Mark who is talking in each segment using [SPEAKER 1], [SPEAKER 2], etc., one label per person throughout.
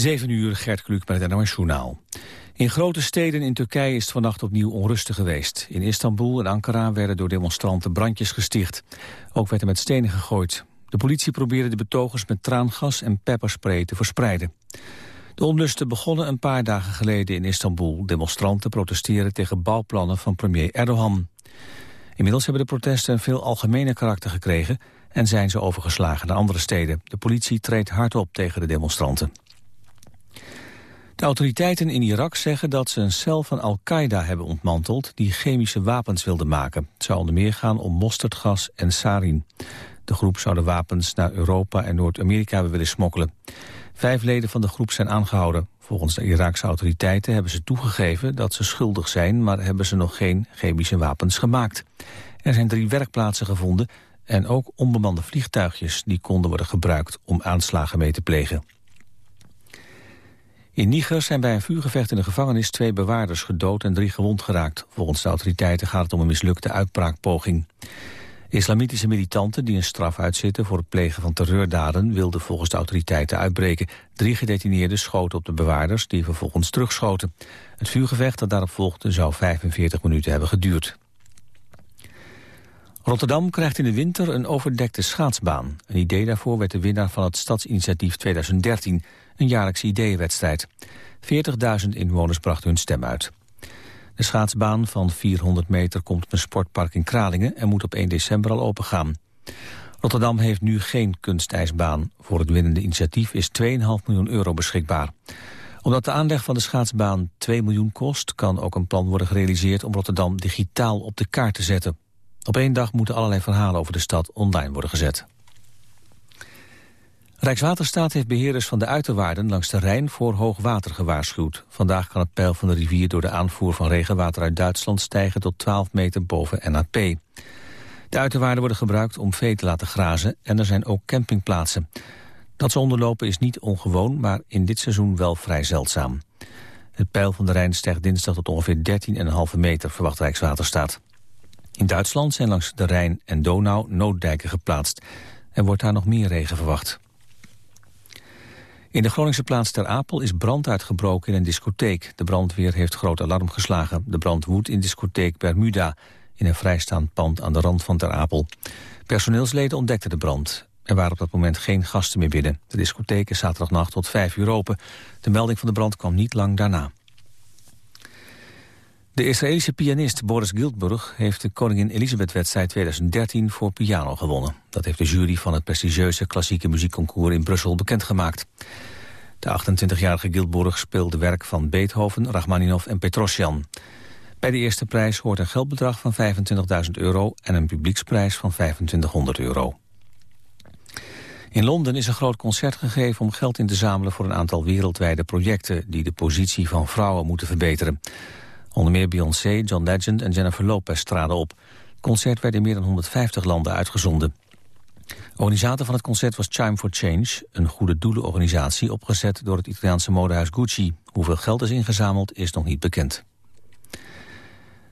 [SPEAKER 1] 7 uur, Gert Kluk met het NOS Journaal. In grote steden in Turkije is het vannacht opnieuw onrustig geweest. In Istanbul en Ankara werden door demonstranten brandjes gesticht. Ook werd er met stenen gegooid. De politie probeerde de betogers met traangas en pepperspray te verspreiden. De onlusten begonnen een paar dagen geleden in Istanbul. Demonstranten protesteren tegen bouwplannen van premier Erdogan. Inmiddels hebben de protesten een veel algemene karakter gekregen... en zijn ze overgeslagen naar andere steden. De politie treedt hard op tegen de demonstranten. De autoriteiten in Irak zeggen dat ze een cel van Al-Qaeda hebben ontmanteld... die chemische wapens wilde maken. Het zou onder meer gaan om mosterdgas en sarin. De groep zou de wapens naar Europa en Noord-Amerika willen smokkelen. Vijf leden van de groep zijn aangehouden. Volgens de Iraakse autoriteiten hebben ze toegegeven dat ze schuldig zijn... maar hebben ze nog geen chemische wapens gemaakt. Er zijn drie werkplaatsen gevonden en ook onbemande vliegtuigjes... die konden worden gebruikt om aanslagen mee te plegen. In Niger zijn bij een vuurgevecht in de gevangenis twee bewaarders gedood en drie gewond geraakt. Volgens de autoriteiten gaat het om een mislukte uitbraakpoging. Islamitische militanten die een straf uitzitten voor het plegen van terreurdaden wilden volgens de autoriteiten uitbreken. Drie gedetineerden schoten op de bewaarders die vervolgens terugschoten. Het vuurgevecht dat daarop volgde zou 45 minuten hebben geduurd. Rotterdam krijgt in de winter een overdekte schaatsbaan. Een idee daarvoor werd de winnaar van het Stadsinitiatief 2013, een jaarlijkse ideeënwedstrijd. 40.000 inwoners brachten hun stem uit. De schaatsbaan van 400 meter komt op een sportpark in Kralingen... en moet op 1 december al opengaan. Rotterdam heeft nu geen kunstijsbaan. Voor het winnende initiatief is 2,5 miljoen euro beschikbaar. Omdat de aanleg van de schaatsbaan 2 miljoen kost... kan ook een plan worden gerealiseerd om Rotterdam digitaal op de kaart te zetten. Op één dag moeten allerlei verhalen over de stad online worden gezet. Rijkswaterstaat heeft beheerders van de uiterwaarden langs de Rijn voor hoog water gewaarschuwd. Vandaag kan het peil van de rivier door de aanvoer van regenwater uit Duitsland stijgen tot 12 meter boven NAP. De uiterwaarden worden gebruikt om vee te laten grazen en er zijn ook campingplaatsen. Dat ze onderlopen is niet ongewoon, maar in dit seizoen wel vrij zeldzaam. Het peil van de Rijn stijgt dinsdag tot ongeveer 13,5 meter, verwacht Rijkswaterstaat. In Duitsland zijn langs de Rijn en Donau nooddijken geplaatst. Er wordt daar nog meer regen verwacht. In de Groningse plaats Ter Apel is brand uitgebroken in een discotheek. De brandweer heeft groot alarm geslagen. De brand woedt in discotheek Bermuda... in een vrijstaand pand aan de rand van Ter Apel. Personeelsleden ontdekten de brand. Er waren op dat moment geen gasten meer binnen. De discotheek is zaterdagnacht tot vijf uur open. De melding van de brand kwam niet lang daarna. De Israëlische pianist Boris Giltburg heeft de Koningin Elisabeth-wedstrijd 2013 voor piano gewonnen. Dat heeft de jury van het prestigieuze klassieke muziekconcours in Brussel bekendgemaakt. De 28-jarige Giltburg speelde werk van Beethoven, Rachmaninoff en Petrosjan. Bij de eerste prijs hoort een geldbedrag van 25.000 euro en een publieksprijs van 2500 euro. In Londen is een groot concert gegeven om geld in te zamelen voor een aantal wereldwijde projecten die de positie van vrouwen moeten verbeteren. Onder meer Beyoncé, John Legend en Jennifer Lopez traden op. Het concert werd in meer dan 150 landen uitgezonden. Organisator van het concert was Chime for Change, een goede doelenorganisatie opgezet door het Italiaanse modehuis Gucci. Hoeveel geld is ingezameld is nog niet bekend.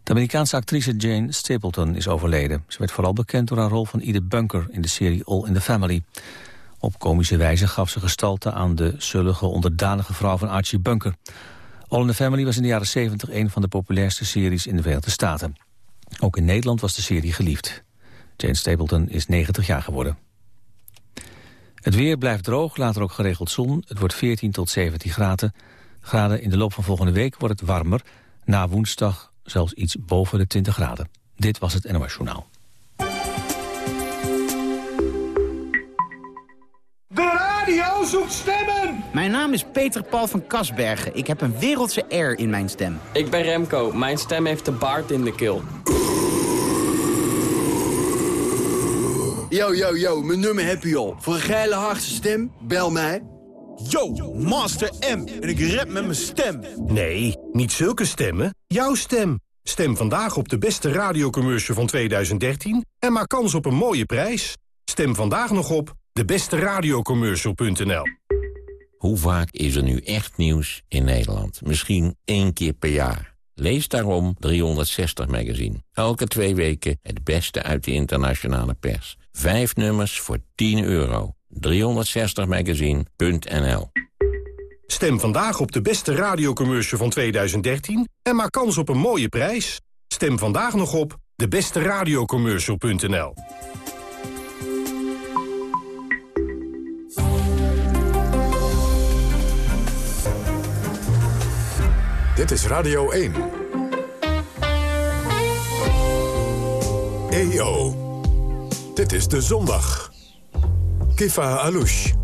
[SPEAKER 1] De Amerikaanse actrice Jane Stapleton is overleden. Ze werd vooral bekend door haar rol van Edith Bunker in de serie All in the Family. Op komische wijze gaf ze gestalte aan de zullige onderdanige vrouw van Archie Bunker. All in the Family was in de jaren 70 een van de populairste series in de Verenigde Staten. Ook in Nederland was de serie geliefd. Jane Stapleton is 90 jaar geworden. Het weer blijft droog, later ook geregeld zon. Het wordt 14 tot 17 graden. graden. In de loop van volgende week wordt het warmer. Na woensdag zelfs iets boven de 20 graden. Dit was het NOS Journaal.
[SPEAKER 2] Radio zoekt stemmen!
[SPEAKER 3] Mijn naam is Peter Paul van Kasbergen. Ik heb een wereldse air in mijn stem.
[SPEAKER 4] Ik ben Remco. Mijn stem heeft de baard in de keel.
[SPEAKER 5] Yo, yo, yo, mijn nummer heb je al. Voor een geile hardste stem, bel mij.
[SPEAKER 6] Yo, Master M. En ik rap met mijn stem. Nee, niet zulke stemmen. Jouw stem. Stem vandaag op de beste radiocommercial van 2013 en maak kans op een mooie prijs. Stem vandaag nog op debesteradiocommercial.nl
[SPEAKER 7] Hoe vaak is er nu echt nieuws in Nederland? Misschien één keer per jaar. Lees daarom 360 Magazine. Elke twee weken het beste uit de internationale pers. Vijf nummers voor 10 euro. 360magazine.nl
[SPEAKER 6] Stem vandaag op de beste radiocommercial van 2013 en maak kans op een mooie prijs. Stem vandaag nog op debesteradiocommercial.nl
[SPEAKER 8] Dit is Radio 1. EO. Dit is de zondag. Kifa Alouche.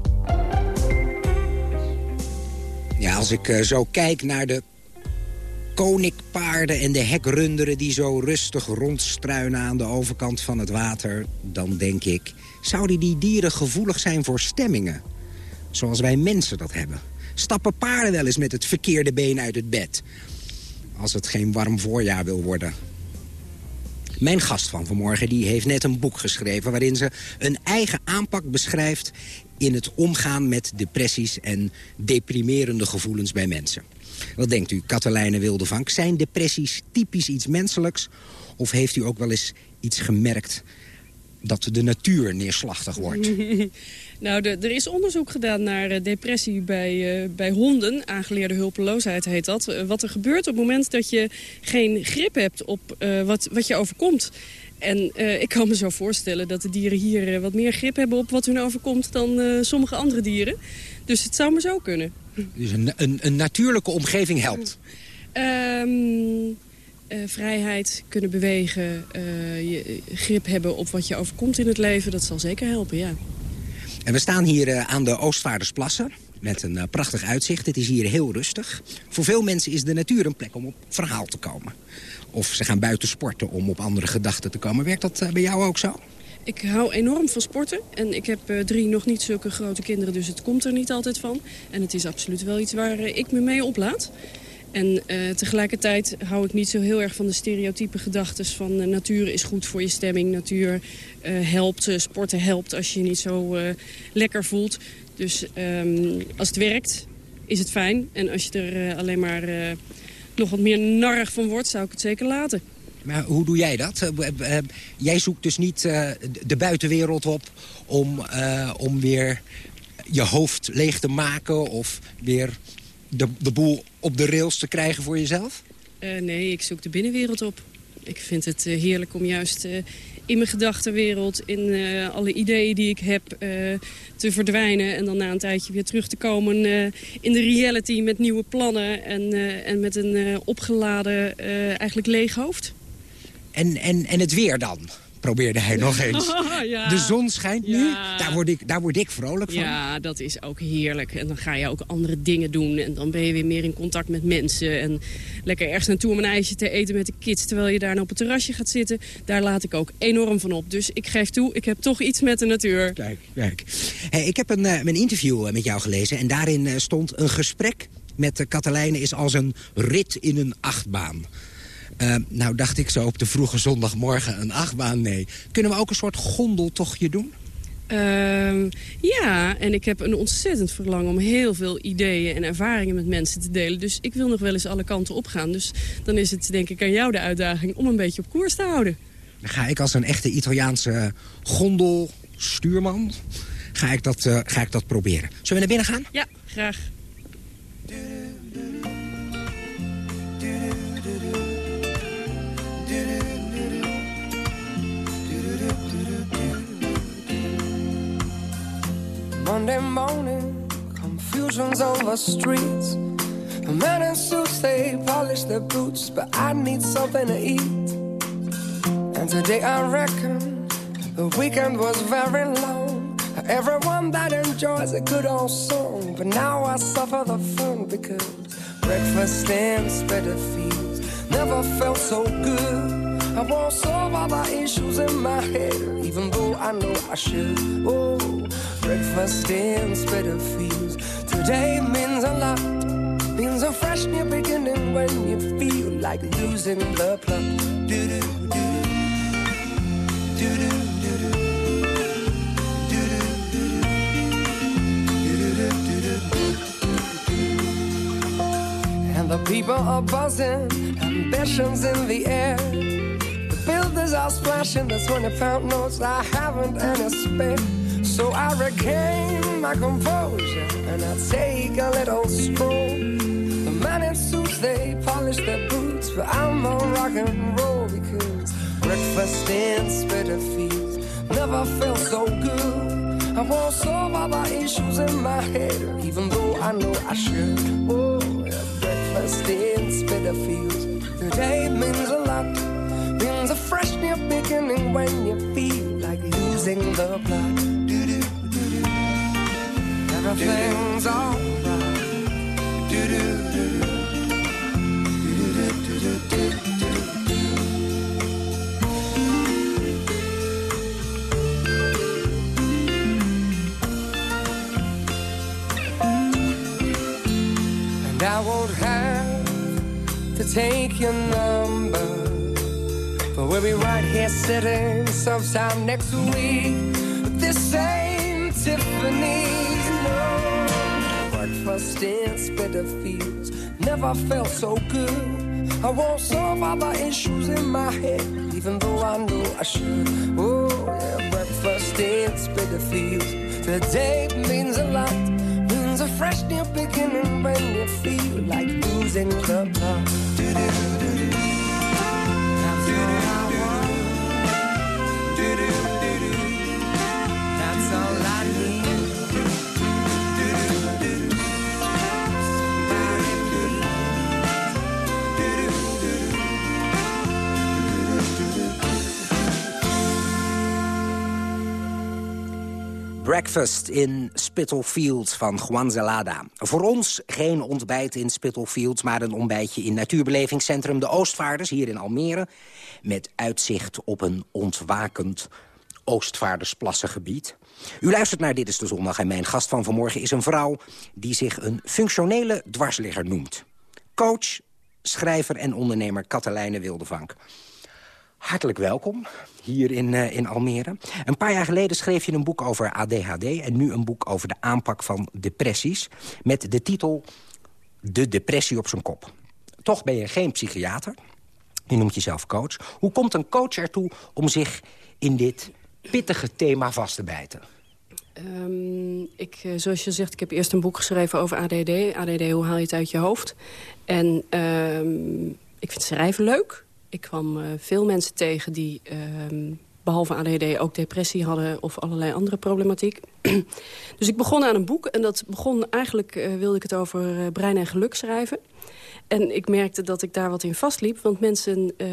[SPEAKER 9] Ja, als ik uh, zo kijk naar de koninkpaarden en de hekrunderen... die zo rustig rondstruinen aan de overkant van het water... dan denk ik, zouden die dieren gevoelig zijn voor stemmingen? Zoals wij mensen dat hebben. Stappen paarden wel eens met het verkeerde been uit het bed? Als het geen warm voorjaar wil worden. Mijn gast van vanmorgen die heeft net een boek geschreven... waarin ze een eigen aanpak beschrijft in het omgaan met depressies en deprimerende gevoelens bij mensen. Wat denkt u, Katelijne Wildevank? Zijn depressies typisch iets menselijks? Of heeft u ook wel eens iets gemerkt dat de natuur neerslachtig wordt?
[SPEAKER 10] nou, de, er is onderzoek gedaan naar uh, depressie bij, uh, bij honden. Aangeleerde hulpeloosheid heet dat. Uh, wat er gebeurt op het moment dat je geen grip hebt op wat, wat je overkomt. En uh, ik kan me zo voorstellen dat de dieren hier uh, wat meer grip hebben op wat hun overkomt dan uh, sommige andere dieren. Dus het zou me zo kunnen.
[SPEAKER 9] Dus een, een, een natuurlijke omgeving helpt?
[SPEAKER 10] Um, vrijheid, kunnen bewegen, je grip hebben op wat je overkomt in het leven, dat zal zeker helpen, ja.
[SPEAKER 9] En we staan hier aan de Oostvaardersplassen met een prachtig uitzicht. Het is hier heel rustig. Voor veel mensen is de natuur een plek om op verhaal te komen. Of ze gaan buiten sporten om op andere gedachten te komen. Werkt dat bij jou ook zo?
[SPEAKER 10] Ik hou enorm van sporten. En ik heb drie nog niet zulke grote kinderen, dus het komt er niet altijd van. En het is absoluut wel iets waar ik me mee oplaad. En uh, tegelijkertijd hou ik niet zo heel erg van de stereotype gedachten van natuur is goed voor je stemming. Natuur helpt, sporten helpt als je je niet zo lekker voelt. Dus um, als het werkt, is het fijn. En als je er alleen maar nog wat meer narrig van wordt, zou ik het zeker laten.
[SPEAKER 9] Maar hoe doe jij dat? Eh, eh, jij zoekt dus niet de buitenwereld op om, om weer je hoofd leeg te maken... of weer de, de boel op de rails te krijgen voor jezelf?
[SPEAKER 10] Uh, nee, ik zoek de binnenwereld op. Ik vind het heerlijk om juist in mijn gedachtenwereld, in alle ideeën die ik heb, te verdwijnen. En dan na een tijdje weer terug te komen in de reality met nieuwe plannen. En, en met een opgeladen, eigenlijk leeg hoofd.
[SPEAKER 9] En, en, en het weer dan? Probeerde hij nog eens.
[SPEAKER 10] ja.
[SPEAKER 9] De zon schijnt nu, daar word, ik, daar word ik vrolijk van.
[SPEAKER 10] Ja, dat is ook heerlijk. En dan ga je ook andere dingen doen. En dan ben je weer meer in contact met mensen. En lekker ergens naartoe om een ijsje te eten met de kids... terwijl je daar nou op het terrasje gaat zitten. Daar laat ik ook enorm van op. Dus ik geef toe, ik heb toch iets met de natuur.
[SPEAKER 9] Kijk, kijk. Hey, ik heb een, uh, mijn interview met jou gelezen. En daarin uh, stond een gesprek met de Katelijnen is als een rit in een achtbaan. Uh, nou dacht ik zo op de vroege zondagmorgen een achtbaan, nee. Kunnen we ook een soort gondeltochtje doen?
[SPEAKER 10] Uh, ja, en ik heb een ontzettend verlangen om heel veel ideeën en ervaringen met mensen te delen. Dus ik wil nog wel eens alle kanten opgaan. Dus dan is het denk ik aan jou de uitdaging om een beetje op koers te houden.
[SPEAKER 9] Dan ga ik als een echte Italiaanse gondelstuurman ga ik dat, uh, ga ik dat proberen. Zullen we naar binnen gaan?
[SPEAKER 10] Ja, graag.
[SPEAKER 11] Monday morning, confusion's over streets. A man in suits, they polish their boots, but I need something to eat. And today I reckon the weekend was very long. Everyone that enjoys a good old song, but now I suffer the fun because breakfast and spreader feels never felt so good. I won't solve all my issues in my head, even though I know I should. Oh, breakfast spreader feels. Today means a lot. Means a fresh new beginning when you feel like losing the plot. Do do do do do do do. And the people are buzzing, ambitions in the air. The builders are splashing, there's 20 pound notes, I haven't any spare. So I regain my composure and I take a little stroll. The men in suits, they polish their boots, but I'm on rock and roll because breakfast in Spitalfields never felt so good. I won't solve all the issues in my head, even though I know I should. Oh, yeah, breakfast in Spitalfields. The day means a lot, means a fresh new beginning when you feel like losing the plot. Do-do, do-do. Everything's alright. Do-do, do-do. And I won't have to take your number. We'll be right here sitting sometime next week. This ain't Tiffany's, no. Breakfast in Spitalfields never felt so good. I won't solve all the issues in my head, even though I know I should. Oh, yeah, breakfast in Spitalfields. Today means a lot, means a fresh new beginning when you feel like losing the plot. Do-do-do-do. That's
[SPEAKER 9] Breakfast in Spitalfields van Juan Zelada. Voor ons geen ontbijt in Spitalfields, maar een ontbijtje in natuurbelevingscentrum De Oostvaarders hier in Almere. Met uitzicht op een ontwakend Oostvaardersplassengebied. U luistert naar Dit is de Zondag en mijn gast van vanmorgen is een vrouw... die zich een functionele dwarsligger noemt. Coach, schrijver en ondernemer Katelijne Wildevank. Hartelijk welkom hier in, eh, in Almere. Een paar jaar geleden schreef je een boek over ADHD... en nu een boek over de aanpak van depressies... met de titel De depressie op zijn kop. Toch ben je geen psychiater. Je noemt jezelf coach. Hoe komt een coach ertoe om zich in dit pittige thema vast te bijten?
[SPEAKER 10] Ehm, ik, eh, zoals je zegt, ik heb eerst een boek geschreven over ADD. ADD, hoe haal je het uit je hoofd? En ehm, ik vind schrijven leuk. Ik kwam eh, veel mensen tegen die ehm, behalve ADD ook depressie hadden... of allerlei andere problematiek. dus ik begon aan een boek. En dat begon eigenlijk, eh, wilde ik het over eh, brein en geluk schrijven. En ik merkte dat ik daar wat in vastliep. Want mensen uh,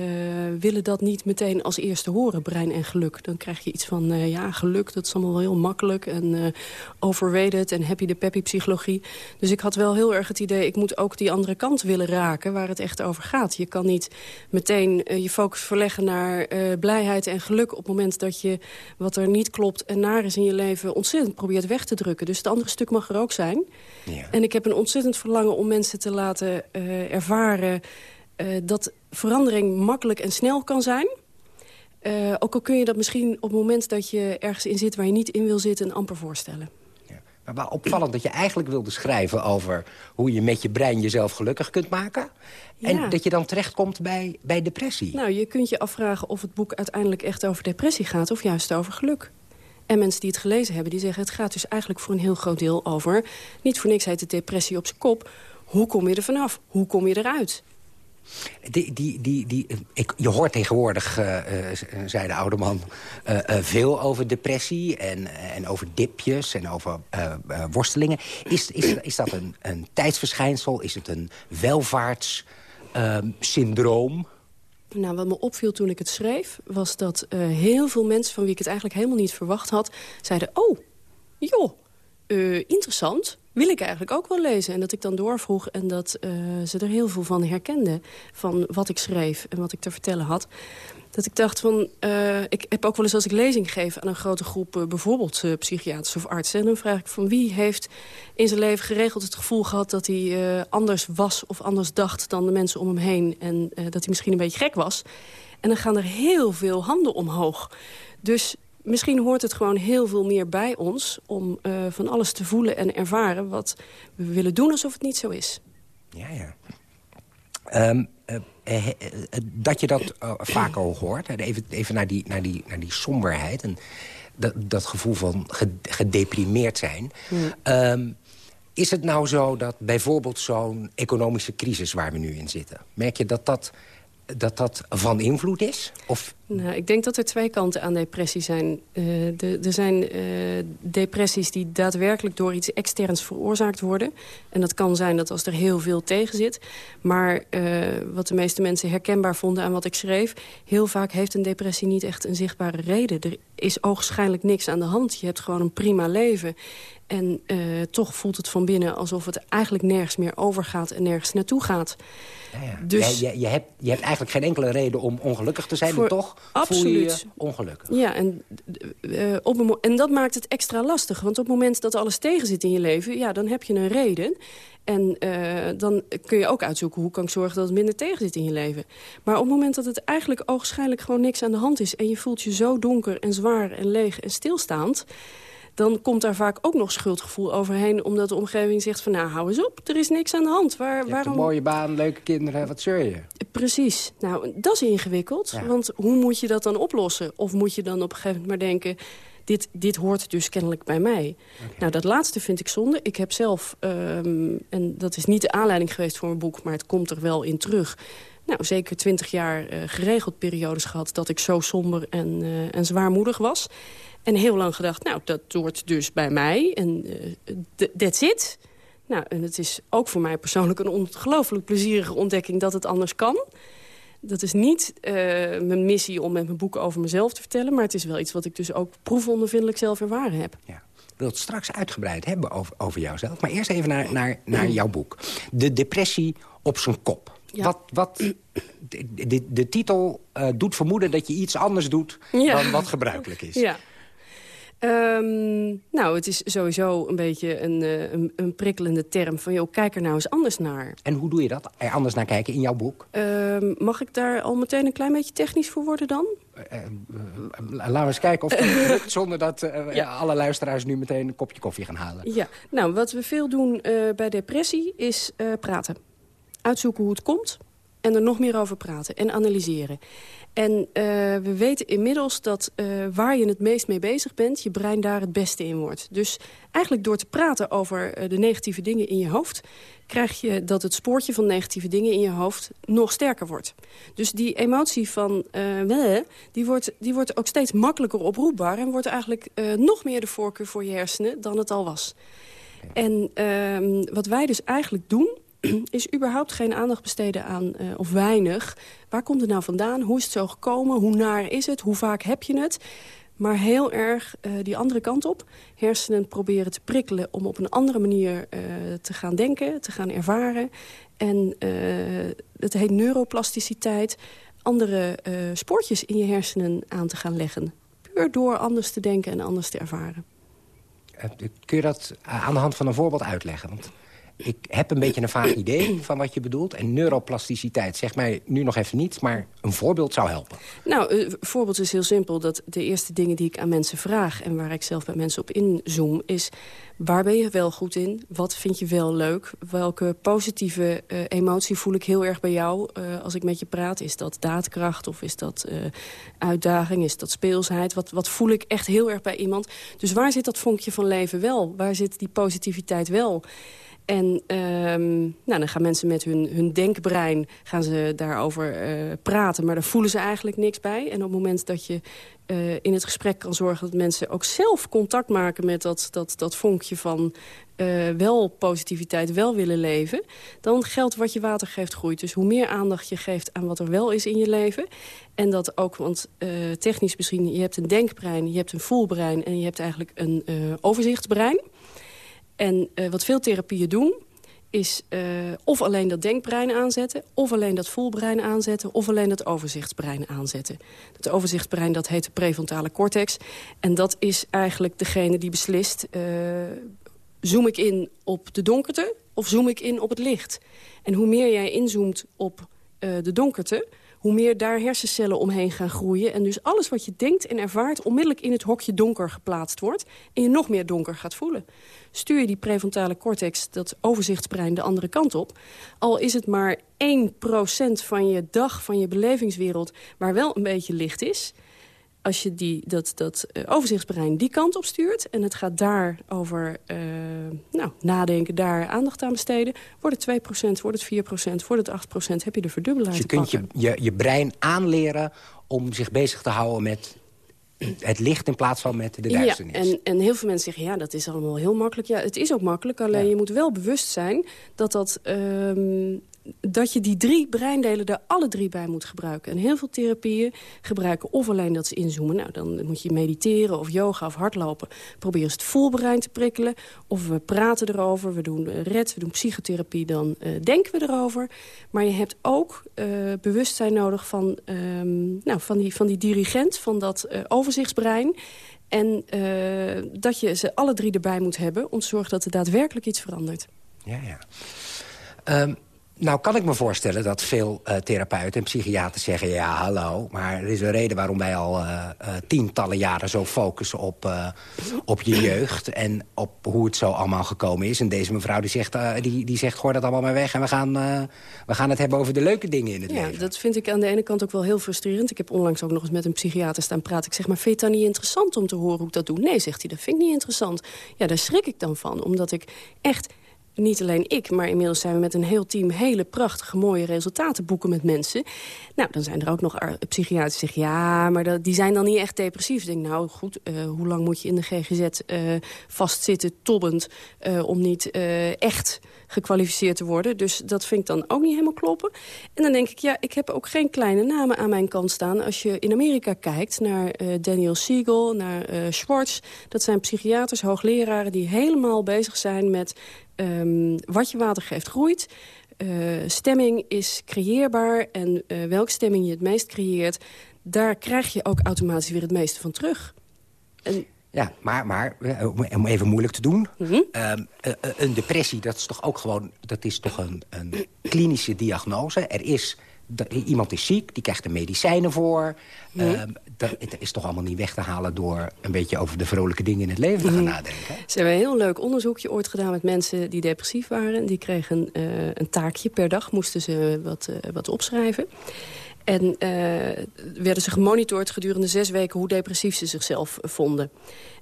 [SPEAKER 10] willen dat niet meteen als eerste horen, brein en geluk. Dan krijg je iets van, uh, ja, geluk, dat is allemaal wel heel makkelijk. En uh, overrated en happy de peppy psychologie. Dus ik had wel heel erg het idee, ik moet ook die andere kant willen raken... waar het echt over gaat. Je kan niet meteen je focus verleggen naar blijheid en geluk... op het moment dat je wat er niet klopt en naar is in je leven... ontzettend probeert weg te drukken. Dus het andere stuk mag er ook zijn. Ja. En ik heb een ontzettend verlangen om mensen te laten ervaren uh, dat verandering makkelijk en snel kan zijn. Uh, ook al kun je dat misschien op het moment dat je ergens in zit... waar je niet in wil zitten, amper voorstellen.
[SPEAKER 9] Ja. Maar wel opvallend dat je eigenlijk wilde schrijven over... hoe je met je brein jezelf gelukkig kunt maken. Ja. En dat je dan terechtkomt bij, bij depressie.
[SPEAKER 10] Nou, je kunt je afvragen of het boek uiteindelijk echt over depressie gaat... of juist over geluk. En mensen die het gelezen hebben, die zeggen... het gaat dus eigenlijk voor een heel groot deel over... niet voor niks heet het depressie op zijn kop hoe kom je er vanaf? Hoe kom je eruit?
[SPEAKER 9] Die, die, die, die, ik, je hoort tegenwoordig, uh, uh, zei de oude man, uh, veel over depressie en, en over dipjes en over worstelingen. Is, is, is dat een, een tijdsverschijnsel? Is het een welvaartssyndroom?
[SPEAKER 10] Nou, wat me opviel toen ik het schreef... was dat heel veel mensen van wie ik het eigenlijk helemaal niet verwacht had... zeiden, oh, joh, interessant wil ik eigenlijk ook wel lezen. En dat ik dan doorvroeg en dat uh, ze er heel veel van herkenden... van wat ik schreef en wat ik te vertellen had. Dat ik dacht van... Uh, ik heb ook wel eens als ik lezing geef aan een grote groep... Uh, bijvoorbeeld psychiaters of artsen... en dan vraag ik van wie heeft in zijn leven geregeld het gevoel gehad... dat hij anders was of anders dacht dan de mensen om hem heen... en dat hij misschien een beetje gek was. En dan gaan er heel veel handen omhoog. Dus misschien hoort het gewoon heel veel meer bij ons... om uh, van alles te voelen en ervaren wat we willen doen alsof het niet zo is.
[SPEAKER 9] Ja, ja. Um, uh, uh, dat je dat vaker hoort, even, even naar, die, naar, die, naar die somberheid. En dat, dat gevoel van gedeprimeerd zijn. Ehm, is het nou zo dat bijvoorbeeld zo'n economische crisis waar we nu in zitten... merk je dat dat dat dat van invloed is? Of...
[SPEAKER 10] Nou, ik denk dat er twee kanten aan depressie zijn. Uh, er zijn uh, depressies die daadwerkelijk door iets externs veroorzaakt worden. En dat kan zijn dat als er heel veel tegen zit. Maar uh, wat de meeste mensen herkenbaar vonden aan wat ik schreef... heel vaak heeft een depressie niet echt een zichtbare reden. Er is ogenschijnlijk niks aan de hand. Je hebt gewoon een prima leven. En toch voelt het van binnen alsof het eigenlijk nergens meer overgaat... en nergens naartoe gaat.
[SPEAKER 9] Ja, Dus... Je, je, hebt, je hebt eigenlijk geen enkele reden om ongelukkig te zijn... Voor, toch absoluut. voel je je ongelukkig.
[SPEAKER 10] Ja, en, uh, op en dat maakt het extra lastig. Want op het moment dat alles tegen zit in je leven... ja, dan heb je een reden. En uh, dan kun je ook uitzoeken hoe kan ik zorgen dat het minder tegen zit in je leven. Maar op het moment dat het eigenlijk ogenschijnlijk gewoon niks aan de hand is... en je voelt je zo donker en zwaar en leeg en stilstaand dan komt daar vaak ook nog schuldgevoel overheen... omdat de omgeving zegt van nou, hou eens op, er is niks aan de hand. Waar,
[SPEAKER 9] je waarom... een mooie baan, leuke kinderen, wat zeur je?
[SPEAKER 10] Precies. Nou, dat is ingewikkeld. Want hoe moet je dat dan oplossen? Of moet je dan op een gegeven moment maar denken... Dit, dit hoort dus kennelijk bij mij. Nou, dat laatste vind ik zonde. Ik heb zelf, um, en dat is niet de aanleiding geweest voor mijn boek... maar het komt er wel in terug nou, zeker twintig jaar uh, geregeld periodes gehad... dat ik zo somber en, uh, en zwaarmoedig was. En heel lang gedacht, nou, dat hoort dus bij mij. En uh, that's it. Nou, en het is ook voor mij persoonlijk een ongelooflijk plezierige ontdekking dat het anders kan. Dat is niet mijn missie om met mijn boek over mezelf te vertellen... maar het is wel iets wat ik dus ook proefondervindelijk zelf ervaren heb.
[SPEAKER 9] Ja. Wil het straks uitgebreid hebben over, over jouzelf. Maar eerst even naar, naar, naar jouw boek. De depressie op zijn kop. Ja. Wat, wat, de, de, de titel uh, doet vermoeden dat je iets anders doet ja. dan wat gebruikelijk is.
[SPEAKER 10] Ja. Um, nou, het is sowieso een beetje een, uh, een, een, prikkelende term van... joh, kijk er nou eens anders naar.
[SPEAKER 9] En hoe doe je dat? Er anders naar kijken in jouw boek?
[SPEAKER 10] Um, mag ik daar al meteen een klein beetje technisch voor worden dan? Uh,
[SPEAKER 9] uh, laten we eens kijken of het lukt... zonder dat ja. alle luisteraars nu meteen een kopje koffie gaan halen.
[SPEAKER 10] Ja, nou, wat we veel doen bij depressie is praten. Uitzoeken hoe het komt en er nog meer over praten en analyseren. En uh, we weten inmiddels dat uh, waar je het meest mee bezig bent... je brein daar het beste in wordt. Dus eigenlijk door te praten over uh, de negatieve dingen in je hoofd... krijg je dat het spoortje van negatieve dingen in je hoofd nog sterker wordt. Dus die emotie van die wordt, die wordt ook steeds makkelijker oproepbaar... en wordt eigenlijk nog meer de voorkeur voor je hersenen dan het al was. En ehm, wat wij dus eigenlijk doen is überhaupt geen aandacht besteden aan, uh, of weinig. Waar komt het nou vandaan? Hoe is het zo gekomen? Hoe naar is het? Hoe vaak heb je het? Maar heel erg uh, die andere kant op. Hersenen proberen te prikkelen om op een andere manier uh, te gaan denken, te gaan ervaren. En het heet neuroplasticiteit. Andere spoortjes in je hersenen aan te gaan leggen. Puur door anders te denken en anders te ervaren.
[SPEAKER 9] Kun je dat aan de hand van een voorbeeld uitleggen? Want ik heb een beetje een vaag idee van wat je bedoelt. En neuroplasticiteit zegt mij nu nog even niet, maar een voorbeeld zou helpen.
[SPEAKER 10] Nou, een voorbeeld is heel simpel. Dat de eerste dingen die ik aan mensen vraag... en waar ik zelf bij mensen op inzoom, is... waar ben je wel goed in? Wat vind je wel leuk? Welke positieve uh, emotie voel ik heel erg bij jou uh, als ik met je praat? Is dat daadkracht of is dat uh, uitdaging? Is dat speelsheid? Wat, wat voel ik echt heel erg bij iemand? Dus waar zit dat vonkje van leven wel? Waar zit die positiviteit wel? En um, nou, dan gaan mensen met hun, hun denkbrein gaan ze daarover uh, praten. Maar daar voelen ze eigenlijk niks bij. En op het moment dat je uh, in het gesprek kan zorgen... dat mensen ook zelf contact maken met dat, dat, dat vonkje van... Uh, wel positiviteit, wel willen leven... dan geldt wat je water geeft groeit. Dus hoe meer aandacht je geeft aan wat er wel is in je leven... en dat ook, want technisch misschien... je hebt een denkbrein, je hebt een voelbrein... en je hebt eigenlijk een overzichtsbrein... En uh, wat veel therapieën doen, is uh, of alleen dat denkbrein aanzetten... of alleen dat voelbrein aanzetten... of alleen dat overzichtsbrein aanzetten. Dat overzichtsbrein dat heet de prefrontale cortex. En dat is eigenlijk degene die beslist... Uh, zoom ik in op de donkerte of zoom ik in op het licht? En hoe meer jij inzoomt op de donkerte hoe meer daar hersencellen omheen gaan groeien. En dus alles wat je denkt en ervaart onmiddellijk in het hokje donker geplaatst wordt. En je nog meer donker gaat voelen. Stuur je die prefrontale cortex, dat overzichtsbrein, de andere kant op. Al is het maar 1% van je dag, van je belevingswereld, waar wel een beetje licht is als je die, dat, dat uh, overzichtsbrein die kant op stuurt... en het gaat daar over uh, nou, nadenken, daar aandacht aan besteden... wordt het 2%, wordt het 4%, wordt het 8%, heb je de verdubbeling
[SPEAKER 9] dus je kunt je, je, je brein aanleren om zich bezig te houden met het licht in plaats van met de duisternis.
[SPEAKER 10] Ja, en, en heel veel mensen zeggen, ja, dat is allemaal heel makkelijk. Ja, het is ook makkelijk, alleen je moet wel bewust zijn... dat dat um, dat je die drie breindelen er alle drie bij moet gebruiken. En heel veel therapieën gebruiken of alleen dat ze inzoomen. Nou, dan moet je mediteren of yoga of hardlopen. Probeer eens het volbrein te prikkelen. Of we praten erover, we doen red, we doen psychotherapie, dan uh, denken we erover. Maar je hebt ook uh, bewustzijn nodig van, um, nou, van, die, van die dirigent, van dat overzichtsbrein... En dat je ze alle drie erbij moet hebben... om te zorgen dat er daadwerkelijk iets verandert.
[SPEAKER 9] Ja, ja. Um, nou kan ik me voorstellen dat veel uh, therapeuten en psychiaters zeggen... ja, hallo, maar er is een reden waarom wij al uh, uh, tientallen jaren zo focussen op, op je jeugd... en op hoe het zo allemaal gekomen is. En deze mevrouw die zegt, die, die zegt gooi dat allemaal maar weg... en we gaan, we gaan het hebben over de leuke dingen in het
[SPEAKER 10] ja,
[SPEAKER 9] leven.
[SPEAKER 10] dat vind ik aan de ene kant ook wel heel frustrerend. Ik heb onlangs ook nog eens met een psychiater staan praten. Ik zeg, maar vind je het dan niet interessant om te horen hoe ik dat doe? Nee, zegt hij, dat vind ik niet interessant. Ja, daar schrik ik dan van, omdat ik echt niet alleen ik, maar inmiddels zijn we met een heel team... hele prachtige, mooie resultaten boeken met mensen. Nou, dan zijn er ook nog psychiaters die zeggen... ja, maar dat, die zijn dan niet echt depressief. Ik denk, nou goed, uh, hoe lang moet je in de GGZ eh, vastzitten, tobbend... Uh, om niet echt gekwalificeerd te worden. Dus dat vind ik dan ook niet helemaal kloppen. En dan denk ik, ja, ik heb ook geen kleine namen aan mijn kant staan. Als je in Amerika kijkt naar Daniel Siegel, naar Schwartz... dat zijn psychiaters, hoogleraren die helemaal bezig zijn met um, wat je water geeft groeit. Uh, stemming is creëerbaar en uh, welke stemming je het meest creëert... daar krijg je ook automatisch weer het meeste van terug.
[SPEAKER 9] En... Ja, maar, maar eh, om even moeilijk te doen. Mm -hmm. um, een depressie, dat is toch ook gewoon dat is toch een, een klinische diagnose. Er is iemand is ziek, die krijgt er medicijnen voor. Mm. dat, het is toch allemaal niet weg te halen door een beetje over de vrolijke dingen in het leven te gaan nadenken.
[SPEAKER 10] Ze hebben een heel leuk onderzoekje ooit gedaan met mensen die depressief waren. Die kregen uh, een taakje per dag, moesten ze wat, uh, wat opschrijven. En uh, werden ze gemonitord gedurende zes weken hoe depressief ze zichzelf vonden.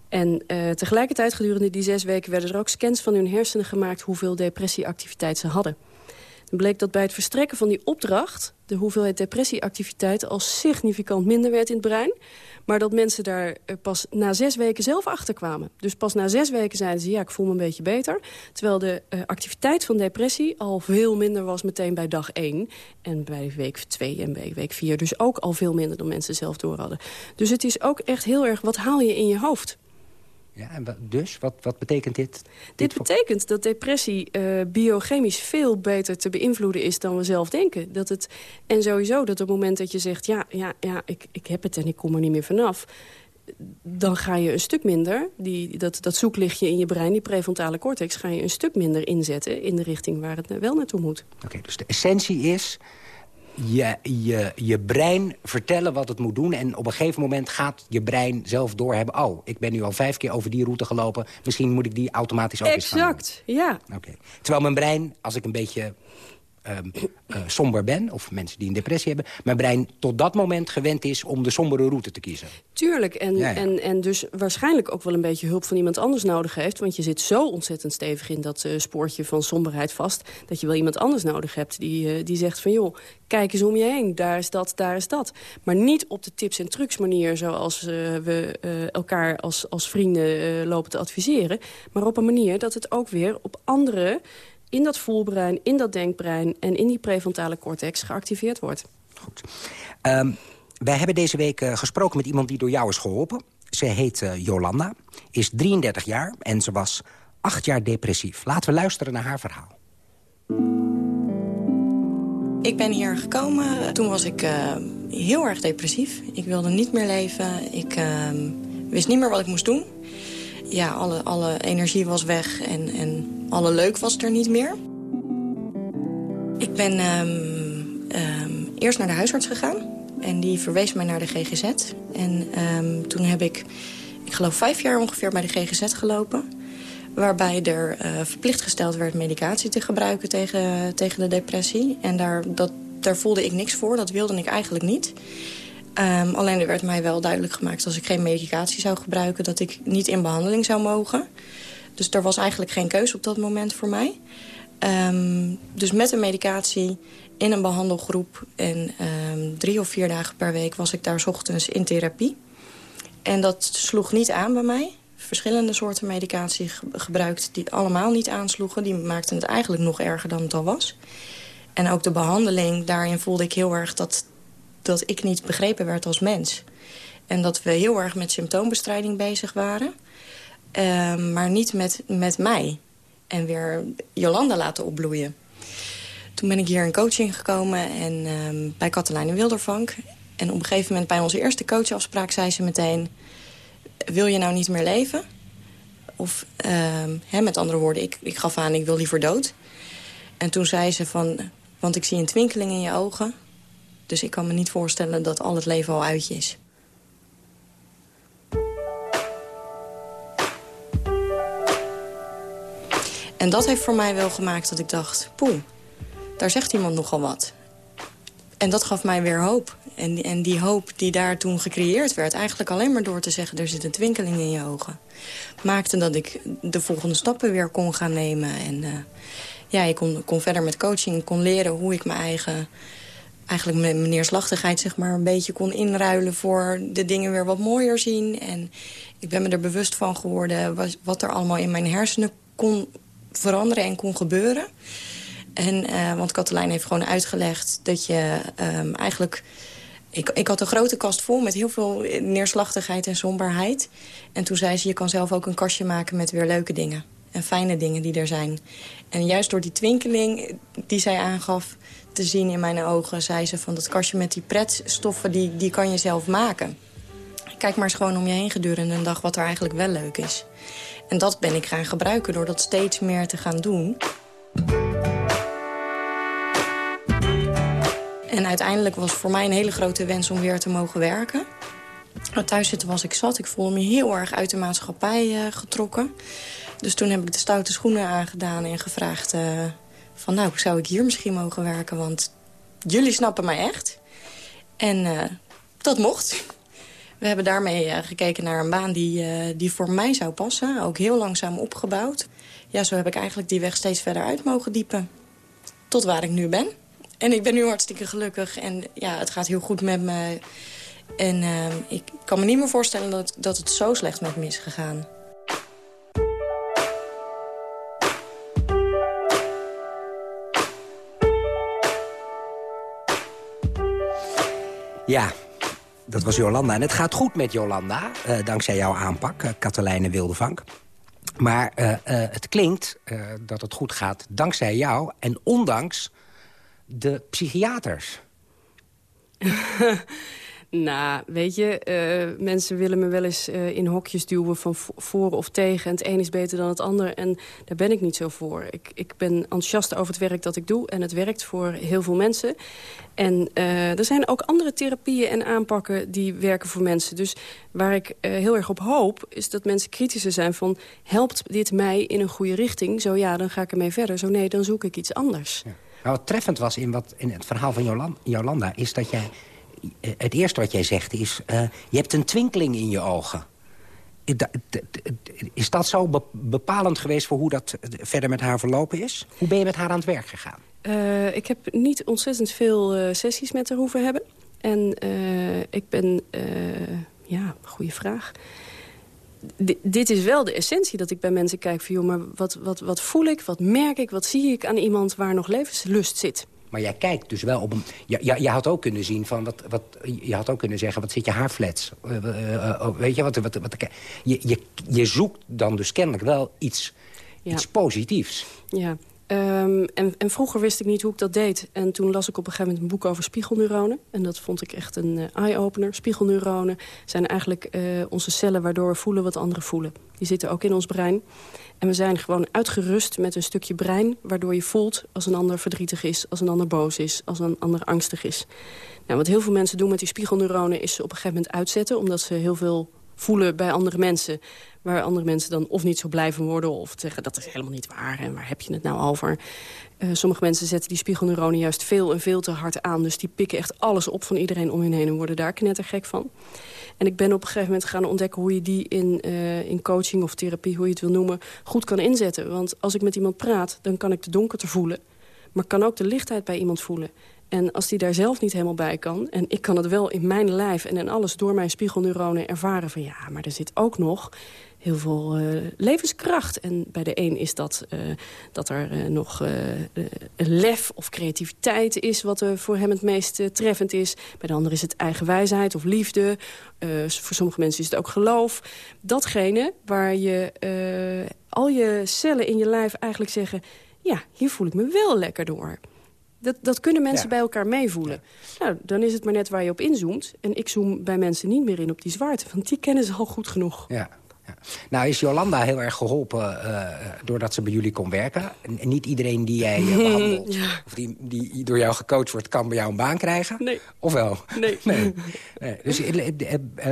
[SPEAKER 10] En uh, tegelijkertijd gedurende die zes weken werden er ook scans van hun hersenen gemaakt... hoeveel depressieactiviteit ze hadden bleek dat bij het verstrekken van die opdracht... de hoeveelheid depressieactiviteit al significant minder werd in het brein. Maar dat mensen daar eh, pas na zes weken zelf achter kwamen. Dus pas na zes weken zeiden ze, ja, ik voel me een beetje beter. Terwijl de uh, activiteit van depressie al veel minder was meteen bij dag één. En bij week twee en bij week vier. Dus ook al veel minder dan mensen zelf door hadden. Dus het is ook echt heel erg, wat haal je in je hoofd?
[SPEAKER 9] Ja, en dus, wat, wat betekent dit?
[SPEAKER 10] Dit, betekent dat depressie uh, biochemisch veel beter te beïnvloeden is dan we zelf denken. Dat het, en sowieso dat op het moment dat je zegt... ja, ja, ja ik, ik heb het en ik kom er niet meer vanaf... dan ga je een stuk minder, die, dat, dat zoeklichtje in je brein... die prefrontale cortex, ga je een stuk minder inzetten... in de richting waar het wel naartoe moet.
[SPEAKER 9] Oké, dus de essentie is je, je, je brein vertellen wat het moet doen. En op een gegeven moment gaat je brein zelf doorhebben... oh, ik ben nu al vijf keer over die route gelopen. Misschien moet ik die automatisch ook
[SPEAKER 10] exact,
[SPEAKER 9] eens
[SPEAKER 10] gaan Exact, ja.
[SPEAKER 9] Oké. Terwijl mijn brein, als ik een beetje um, uh, somber ben... of mensen die een depressie hebben... mijn brein tot dat moment gewend is om de sombere route te kiezen.
[SPEAKER 10] Tuurlijk, en, ja, ja. en, en dus waarschijnlijk ook wel een beetje hulp van iemand anders nodig heeft. Want je zit zo ontzettend stevig in dat uh, spoortje van somberheid vast... dat je wel iemand anders nodig hebt die, uh, die zegt van... joh, kijk eens om je heen, daar is dat, daar is dat. Maar niet op de tips en trucs manier zoals we elkaar als, als vrienden lopen te adviseren... maar op een manier dat het ook weer op andere in dat voelbrein, in dat denkbrein... en in die prefrontale cortex geactiveerd wordt.
[SPEAKER 9] Goed. Um, wij hebben deze week uh, gesproken met iemand die door jou is geholpen. Ze heet uh, Jolanda, is 33 jaar en ze was acht jaar depressief. Laten we luisteren naar haar verhaal.
[SPEAKER 12] Ik ben hier gekomen, toen was ik uh, heel erg depressief. Ik wilde niet meer leven, ik ehm, wist niet meer wat ik moest doen ja, alle, alle energie was weg en, en alle leuk was er niet meer. Ik ben um, um, eerst naar de huisarts gegaan. En die verwees mij naar de GGZ. En um, toen heb ik, ik geloof vijf jaar ongeveer bij de GGZ gelopen. Waarbij er uh, verplicht gesteld werd medicatie te gebruiken tegen, tegen de depressie. En daar, dat, daar voelde ik niks voor, dat wilde ik eigenlijk niet. Ehm, alleen er werd mij wel duidelijk gemaakt... als ik geen medicatie zou gebruiken... dat ik niet in behandeling zou mogen. Dus er was eigenlijk geen keuze op dat moment voor mij. Ehm, dus met een medicatie in een behandelgroep... en um, drie of vier dagen per week was ik daar ochtends in therapie. En dat sloeg niet aan bij mij. Verschillende soorten medicatie gebruikt die allemaal niet aansloegen. Die maakten het eigenlijk nog erger dan het al was. En ook de behandeling, daarin voelde ik heel erg dat, dat ik niet begrepen werd als mens. En dat we heel erg met symptoombestrijding bezig waren. Uh, maar niet met, met mij. En weer Jolanda laten opbloeien. Toen ben ik hier in coaching gekomen en, uh, bij Katelijne Wildervank. En op een gegeven moment bij onze eerste coachafspraak zei ze meteen... wil je nou niet meer leven? Of uh, met andere woorden, ik, ik gaf aan, ik wil liever dood. En toen zei ze van, want ik zie een twinkeling in je ogen. Dus ik kan me niet voorstellen dat al het leven al uit je is. En dat heeft voor mij wel gemaakt dat ik dacht... poeh, daar zegt iemand nogal wat. En dat gaf mij weer hoop. En, en die hoop die daar toen gecreëerd werd... eigenlijk alleen maar door te zeggen, er zit een twinkeling in je ogen... maakte dat ik de volgende stappen weer kon gaan nemen. En uh, ja, ik kon, kon verder met coaching, kon leren hoe ik mijn eigen... eigenlijk mijn neerslachtigheid zeg maar, een beetje kon inruilen... voor de dingen weer wat mooier zien. En ik ben me er bewust van geworden... wat er allemaal in mijn hersenen kon veranderen en kon gebeuren. En, uh, want Katelijn heeft gewoon uitgelegd dat je um, eigenlijk... Ik, ik had een grote kast vol met heel veel neerslachtigheid en somberheid. En toen zei ze, je kan zelf ook een kastje maken met weer leuke dingen. En fijne dingen die er zijn. En juist door die twinkeling die zij aangaf te zien in mijn ogen... zei ze van dat kastje met die pretstoffen, die, die kan je zelf maken. Kijk maar eens gewoon om je heen gedurende een dag wat er eigenlijk wel leuk is. En dat ben ik gaan gebruiken door dat steeds meer te gaan doen. En uiteindelijk was voor mij een hele grote wens om weer te mogen werken. Thuis zitten was ik zat. Ik voelde me heel erg uit de maatschappij uh, getrokken. Dus toen heb ik de stoute schoenen aangedaan en gevraagd... Uh, van nou, zou ik hier misschien mogen werken? Want jullie snappen mij echt. En uh, dat mocht. We hebben daarmee gekeken naar een baan die, die voor mij zou passen. Ook heel langzaam opgebouwd. Ja, zo heb ik eigenlijk die weg steeds verder uit mogen diepen. Tot waar ik nu ben. En ik ben nu hartstikke gelukkig en ja, het gaat heel goed met me. En uh, ik kan me niet meer voorstellen dat, dat het zo slecht met me is gegaan.
[SPEAKER 9] Ja, dat was Jolanda. En het gaat goed met Jolanda, uh, dankzij jouw aanpak, uh, Katelijne Wildevank. Maar uh, het klinkt dat het goed gaat dankzij jou en ondanks de psychiaters?
[SPEAKER 10] nou, weet je, uh, mensen willen me wel eens uh, in hokjes duwen van voor of tegen. En het een is beter dan het ander. En daar ben ik niet zo voor. Ik, ik ben enthousiast over het werk dat ik doe. En het werkt voor heel veel mensen. En uh, er zijn ook andere therapieën en aanpakken die werken voor mensen. Dus waar ik heel erg op hoop, is dat mensen kritischer zijn van... helpt dit mij in een goede richting? Zo ja, dan ga ik ermee verder. Zo nee, dan zoek ik iets anders. Ja.
[SPEAKER 9] Nou, wat treffend was in, wat, in het verhaal van Jolanda... is dat jij... Eh, het eerste wat jij zegt is... Uh, je hebt een twinkeling in je ogen. Is dat zo bepalend geweest voor hoe dat verder met haar verlopen is? Hoe ben je met haar aan het werk gegaan?
[SPEAKER 10] Ik heb niet ontzettend veel sessies met haar hoeven hebben. En ik ben... ja, goede vraag dit is wel de essentie dat ik bij mensen kijk van... joh, maar wat, wat, wat voel ik, wat merk ik, wat zie ik aan iemand waar nog levenslust zit?
[SPEAKER 9] Maar jij kijkt dus wel op een... Je, je, had ook kunnen zien van... Wat, wat, je had ook kunnen zeggen, wat zit je haarflats? Uh, uh, uh, weet je, wat, wat, wat, je, je, je zoekt dan dus kennelijk wel iets, ja. iets positiefs.
[SPEAKER 10] Ja, Um, en, vroeger wist ik niet hoe ik dat deed. En toen las ik op een gegeven moment een boek over spiegelneuronen. En dat vond ik echt een uh, eye-opener. Spiegelneuronen zijn eigenlijk uh, onze cellen waardoor we voelen wat anderen voelen. Die zitten ook in ons brein. En we zijn gewoon uitgerust met een stukje brein... waardoor je voelt als een ander verdrietig is, als een ander boos is... als een ander angstig is. Nou, wat heel veel mensen doen met die spiegelneuronen... is ze op een gegeven moment uitzetten... omdat ze heel veel voelen bij andere mensen... waar andere mensen dan of niet zo blij van worden... of zeggen dat is helemaal niet waar en waar heb je het nou over. Uh, sommige mensen zetten die spiegelneuronen juist veel en veel te hard aan. Dus die pikken echt alles op van iedereen om hen heen... en worden daar knettergek van. En ik ben op een gegeven moment gaan ontdekken... hoe je die in, uh, in coaching of therapie, hoe je het wil noemen... goed kan inzetten. Want als ik met iemand praat, dan kan ik de donkerte voelen... maar kan ook de lichtheid bij iemand voelen. En als die daar zelf niet helemaal bij kan... en ik kan het wel in mijn lijf en in alles door mijn spiegelneuronen ervaren... van ja, maar er zit ook nog heel veel uh, levenskracht. En bij de een is dat uh, dat er uh, nog lef of creativiteit is... wat voor hem het meest treffend is. Bij de ander is het eigen wijsheid of liefde. voor sommige mensen is het ook geloof. Datgene waar je al je cellen in je lijf eigenlijk zeggen... ja, hier voel ik me wel lekker door. Dat, dat kunnen mensen bij elkaar meevoelen. Nou, dan is het maar net waar je op inzoomt. En ik zoom bij mensen niet meer in op die zwarte. Want die kennen ze al goed genoeg.
[SPEAKER 9] Ja. Nou is Jolanda heel erg geholpen uh, doordat ze bij jullie kon werken. En niet iedereen die jij uh, behandelt, of die, die door jou gecoacht wordt... kan bij jou een baan krijgen?
[SPEAKER 10] Nee.
[SPEAKER 9] Of wel?
[SPEAKER 10] Nee.
[SPEAKER 9] nee. nee. Dus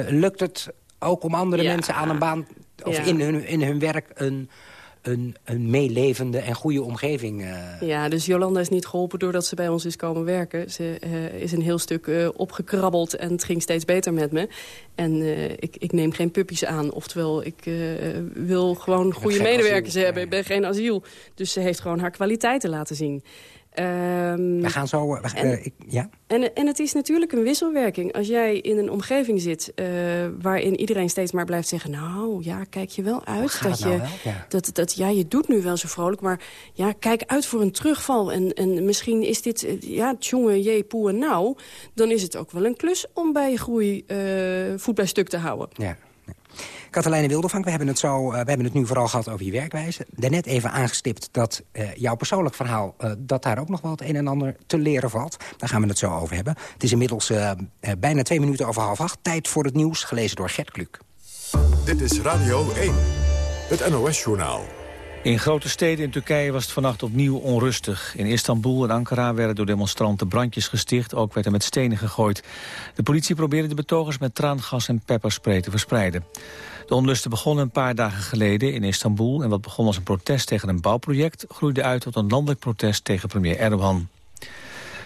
[SPEAKER 9] lukt het ook om andere mensen aan een baan... of in, hun, in hun werk een een, een meelevende en goede omgeving. Uh...
[SPEAKER 10] Ja, dus Jolanda is niet geholpen doordat ze bij ons is komen werken. Ze uh, is een heel stuk uh, opgekrabbeld en het ging steeds beter met me. En ik, ik neem geen puppies aan. Oftewel, ik wil gewoon goede medewerkers asiel. hebben. Ik ben geen asiel. Dus ze heeft gewoon haar kwaliteiten laten zien.
[SPEAKER 9] Um, we gaan zo... We, en, ik, ja?
[SPEAKER 10] en, en het is natuurlijk een wisselwerking. Als jij in een omgeving zit uh, waarin iedereen steeds maar blijft zeggen... nou, ja, kijk je wel uit. Dat,
[SPEAKER 9] nou
[SPEAKER 10] je,
[SPEAKER 9] wel? Ja.
[SPEAKER 10] Dat, dat, ja, je doet nu wel zo vrolijk, maar ja, kijk uit voor een terugval. En, en misschien is dit, ja, tjonge, je, poe nou... dan is het ook wel een klus om bij je groei uh, voet bij stuk te houden.
[SPEAKER 9] Ja. Katelijne Wildervank, we hebben, het zo, uh, we hebben het nu vooral gehad over je werkwijze. Daarnet even aangestipt dat uh, jouw persoonlijk verhaal... Uh, dat daar ook nog wel het een en ander te leren valt. Daar gaan we het zo over hebben. Het is inmiddels bijna twee minuten over half acht. Tijd voor het nieuws, gelezen door Gert Kluk.
[SPEAKER 8] Dit is Radio 1, het NOS-journaal.
[SPEAKER 1] In grote steden in Turkije was het vannacht opnieuw onrustig. In Istanbul en Ankara werden door demonstranten brandjes gesticht. Ook werd er met stenen gegooid. De politie probeerde de betogers met traangas en pepperspray te verspreiden. De onlusten begonnen een paar dagen geleden in Istanbul... en wat begon als een protest tegen een bouwproject... groeide uit tot een landelijk protest tegen premier Erdogan.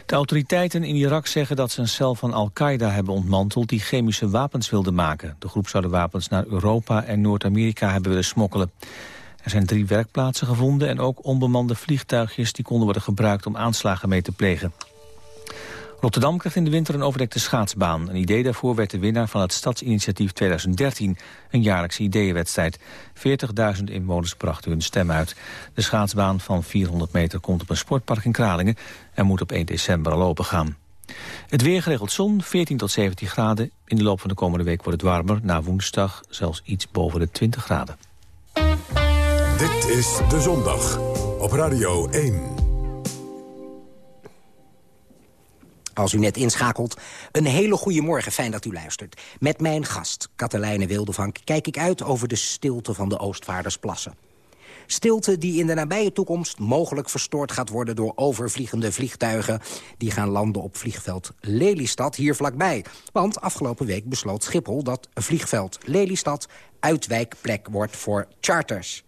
[SPEAKER 1] De autoriteiten in Irak zeggen dat ze een cel van Al-Qaeda hebben ontmanteld... die chemische wapens wilde maken. De groep zou de wapens naar Europa en Noord-Amerika hebben willen smokkelen. Er zijn drie werkplaatsen gevonden en ook onbemande vliegtuigjes... die konden worden gebruikt om aanslagen mee te plegen. Rotterdam krijgt in de winter een overdekte schaatsbaan. Een idee daarvoor werd de winnaar van het Stadsinitiatief 2013, een jaarlijkse ideeënwedstrijd. 40.000 inwoners brachten hun stem uit. De schaatsbaan van 400 meter komt op een sportpark in Kralingen en moet op 1 december al open gaan. Het weer geregeld zon, 14 tot 17 graden. In de loop van de komende week wordt het warmer. Na woensdag zelfs iets boven de 20 graden.
[SPEAKER 8] Dit is De Zondag op Radio 1.
[SPEAKER 9] Als u net inschakelt, een hele goede morgen. Fijn dat u luistert. Met mijn gast, Katelijne Wildevank, kijk ik uit over de stilte van de Oostvaardersplassen. Stilte die in de nabije toekomst mogelijk verstoord gaat worden... door overvliegende vliegtuigen die gaan landen op vliegveld Lelystad hier vlakbij. Want afgelopen week besloot Schiphol dat vliegveld Lelystad... uitwijkplek wordt voor charters.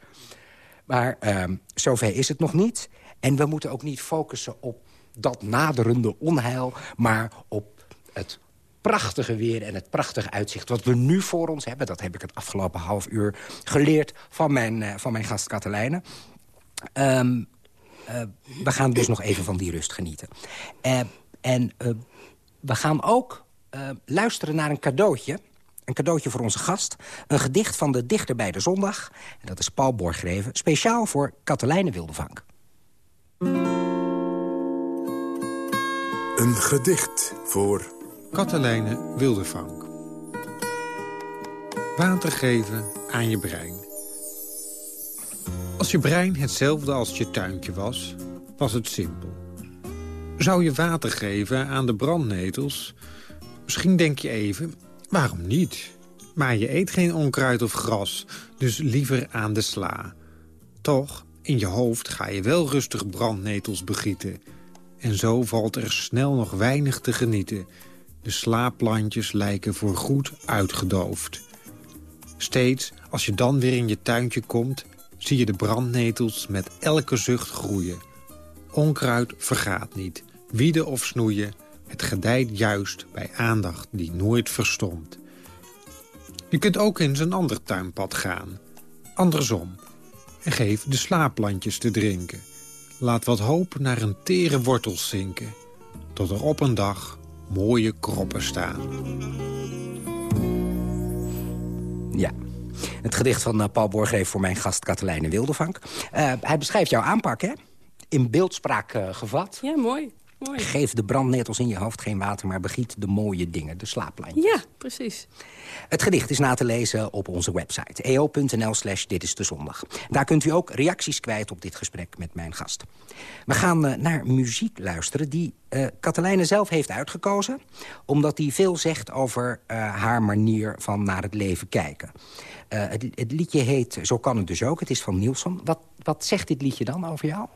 [SPEAKER 9] Maar uh, zover is het nog niet. En we moeten ook niet focussen op dat naderende onheil... maar op het prachtige weer en het prachtige uitzicht wat we nu voor ons hebben. Dat heb ik het afgelopen half uur geleerd van mijn, uh, van mijn gast Katelijne. Um, uh, we gaan dus nog even van die rust genieten. Uh, en we gaan ook luisteren naar een cadeautje. Een cadeautje voor onze gast. Een gedicht van de dichter bij de zondag. En dat is Paul Borgreven. Speciaal voor Katelijne Wildevank.
[SPEAKER 8] Een gedicht voor...
[SPEAKER 13] Katelijne Wildevank. Water geven aan je brein. Als je brein hetzelfde als je tuintje was, was het simpel. Zou je water geven aan de brandnetels? Misschien denk je even, waarom niet? Maar je eet geen onkruid of gras, dus liever aan de sla. Toch, in je hoofd ga je wel rustig brandnetels begieten... En zo valt er snel nog weinig te genieten. De slaapplantjes lijken voorgoed uitgedoofd. Steeds als je dan weer in je tuintje komt... zie je de brandnetels met elke zucht groeien. Onkruid vergaat niet. Wieden of snoeien, het gedijt juist bij aandacht die nooit verstomt. Je kunt ook eens een ander tuinpad gaan. Andersom. En geef de slaapplantjes te drinken. Laat wat hoop naar een tere wortel zinken. Tot er op een dag mooie kroppen staan.
[SPEAKER 9] Ja. Het gedicht van uh, Paul Borgreef voor mijn gast Katelijne Wildevank. Uh, hij beschrijft jouw aanpak, hè? In beeldspraak uh, gevat.
[SPEAKER 10] Ja, mooi. Mooi.
[SPEAKER 9] Geef de brandnetels in je hoofd geen water, maar begiet de mooie dingen, de slaaplijntjes.
[SPEAKER 10] Ja, precies.
[SPEAKER 9] Het gedicht is na te lezen op onze website eo.nl slash dit is de zondag. Daar kunt u ook reacties kwijt op dit gesprek met mijn gast. We gaan uh, naar muziek luisteren die uh, Katelijne zelf heeft uitgekozen... omdat die veel zegt over uh, haar manier van naar het leven kijken. Het, het, liedje heet Zo kan het dus ook. Het is van Nielsen. Wat, wat zegt dit liedje dan over jou?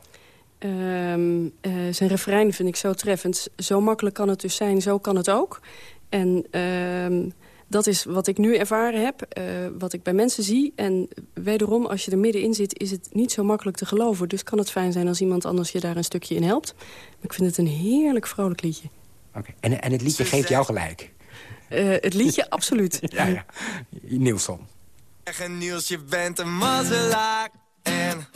[SPEAKER 10] Um, zijn refrein vind ik zo treffend. Zo makkelijk kan het dus zijn, zo kan het ook. En... Uh, dat is wat ik nu ervaren heb, uh, wat ik bij mensen zie. En wederom, als je er middenin zit, is het niet zo makkelijk te geloven. Dus kan het fijn zijn als iemand anders je daar een stukje in helpt. Maar ik vind het een heerlijk vrolijk liedje.
[SPEAKER 9] Oké. En, en het liedje geeft jou gelijk?
[SPEAKER 10] Uh, het liedje, absoluut.
[SPEAKER 9] ja, ja. Nielson.
[SPEAKER 11] Niels, je bent een mazzelaar. En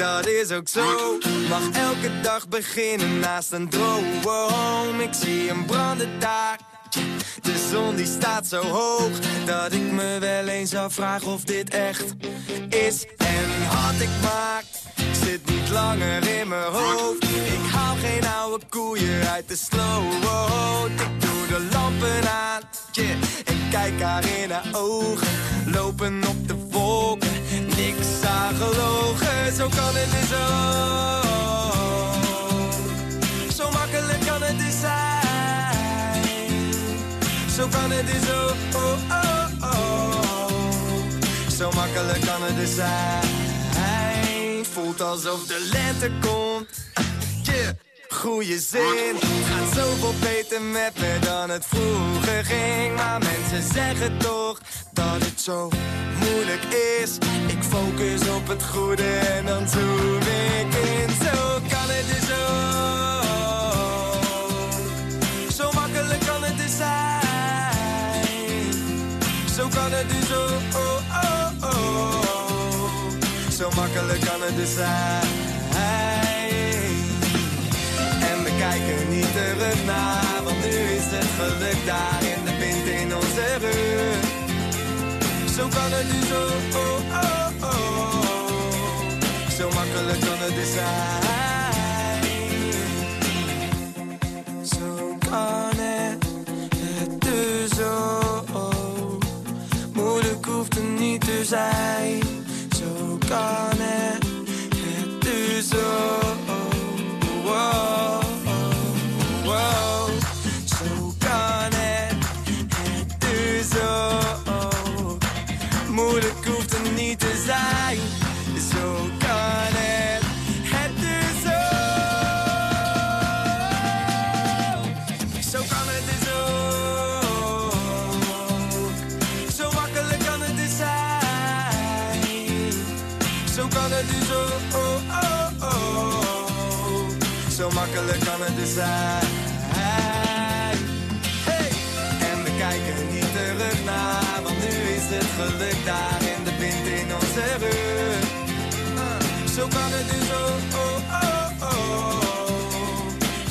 [SPEAKER 11] dat is ook zo. Mag elke dag beginnen naast een droom. Ik zie een branden daar de zon die staat zo hoog Dat ik me wel eens afvraag of dit echt is. En had ik maar Zit niet langer in mijn hoofd. Ik haal geen oude koeien uit de slow Ik doe de lampen aan En kijk haar in haar ogen Lopen op de wolken Niks aan gelogen Zo kan het dus ook Zo makkelijk kan het dus zijn zo kan het dus ook, oh, oh, oh. Zo makkelijk kan het dus zijn. Voelt alsof de lente komt. Yeah. Goeie zin, gaat zoveel beter met me dan het vroeger ging. Maar mensen zeggen toch dat het zo moeilijk is. Ik focus op het goede en dan zoom ik in. Zo kan het dus ook. Zo makkelijk kan het dus zijn zo kan het dus zo, oh, oh, oh. Zo makkelijk kan het dus zijn. Kijken niet terug naar, want nu is het geluk daar in de wind in onze rug. Zo kan het dus zo, oh, oh, oh. Zo makkelijk kan het dus zijn. Zo kan het, het dus zo hoeft er niet te zijn. Zo kan geluk daar in de wind in onze rug. Uh, Zo kan het dus ook. Oh, oh, oh.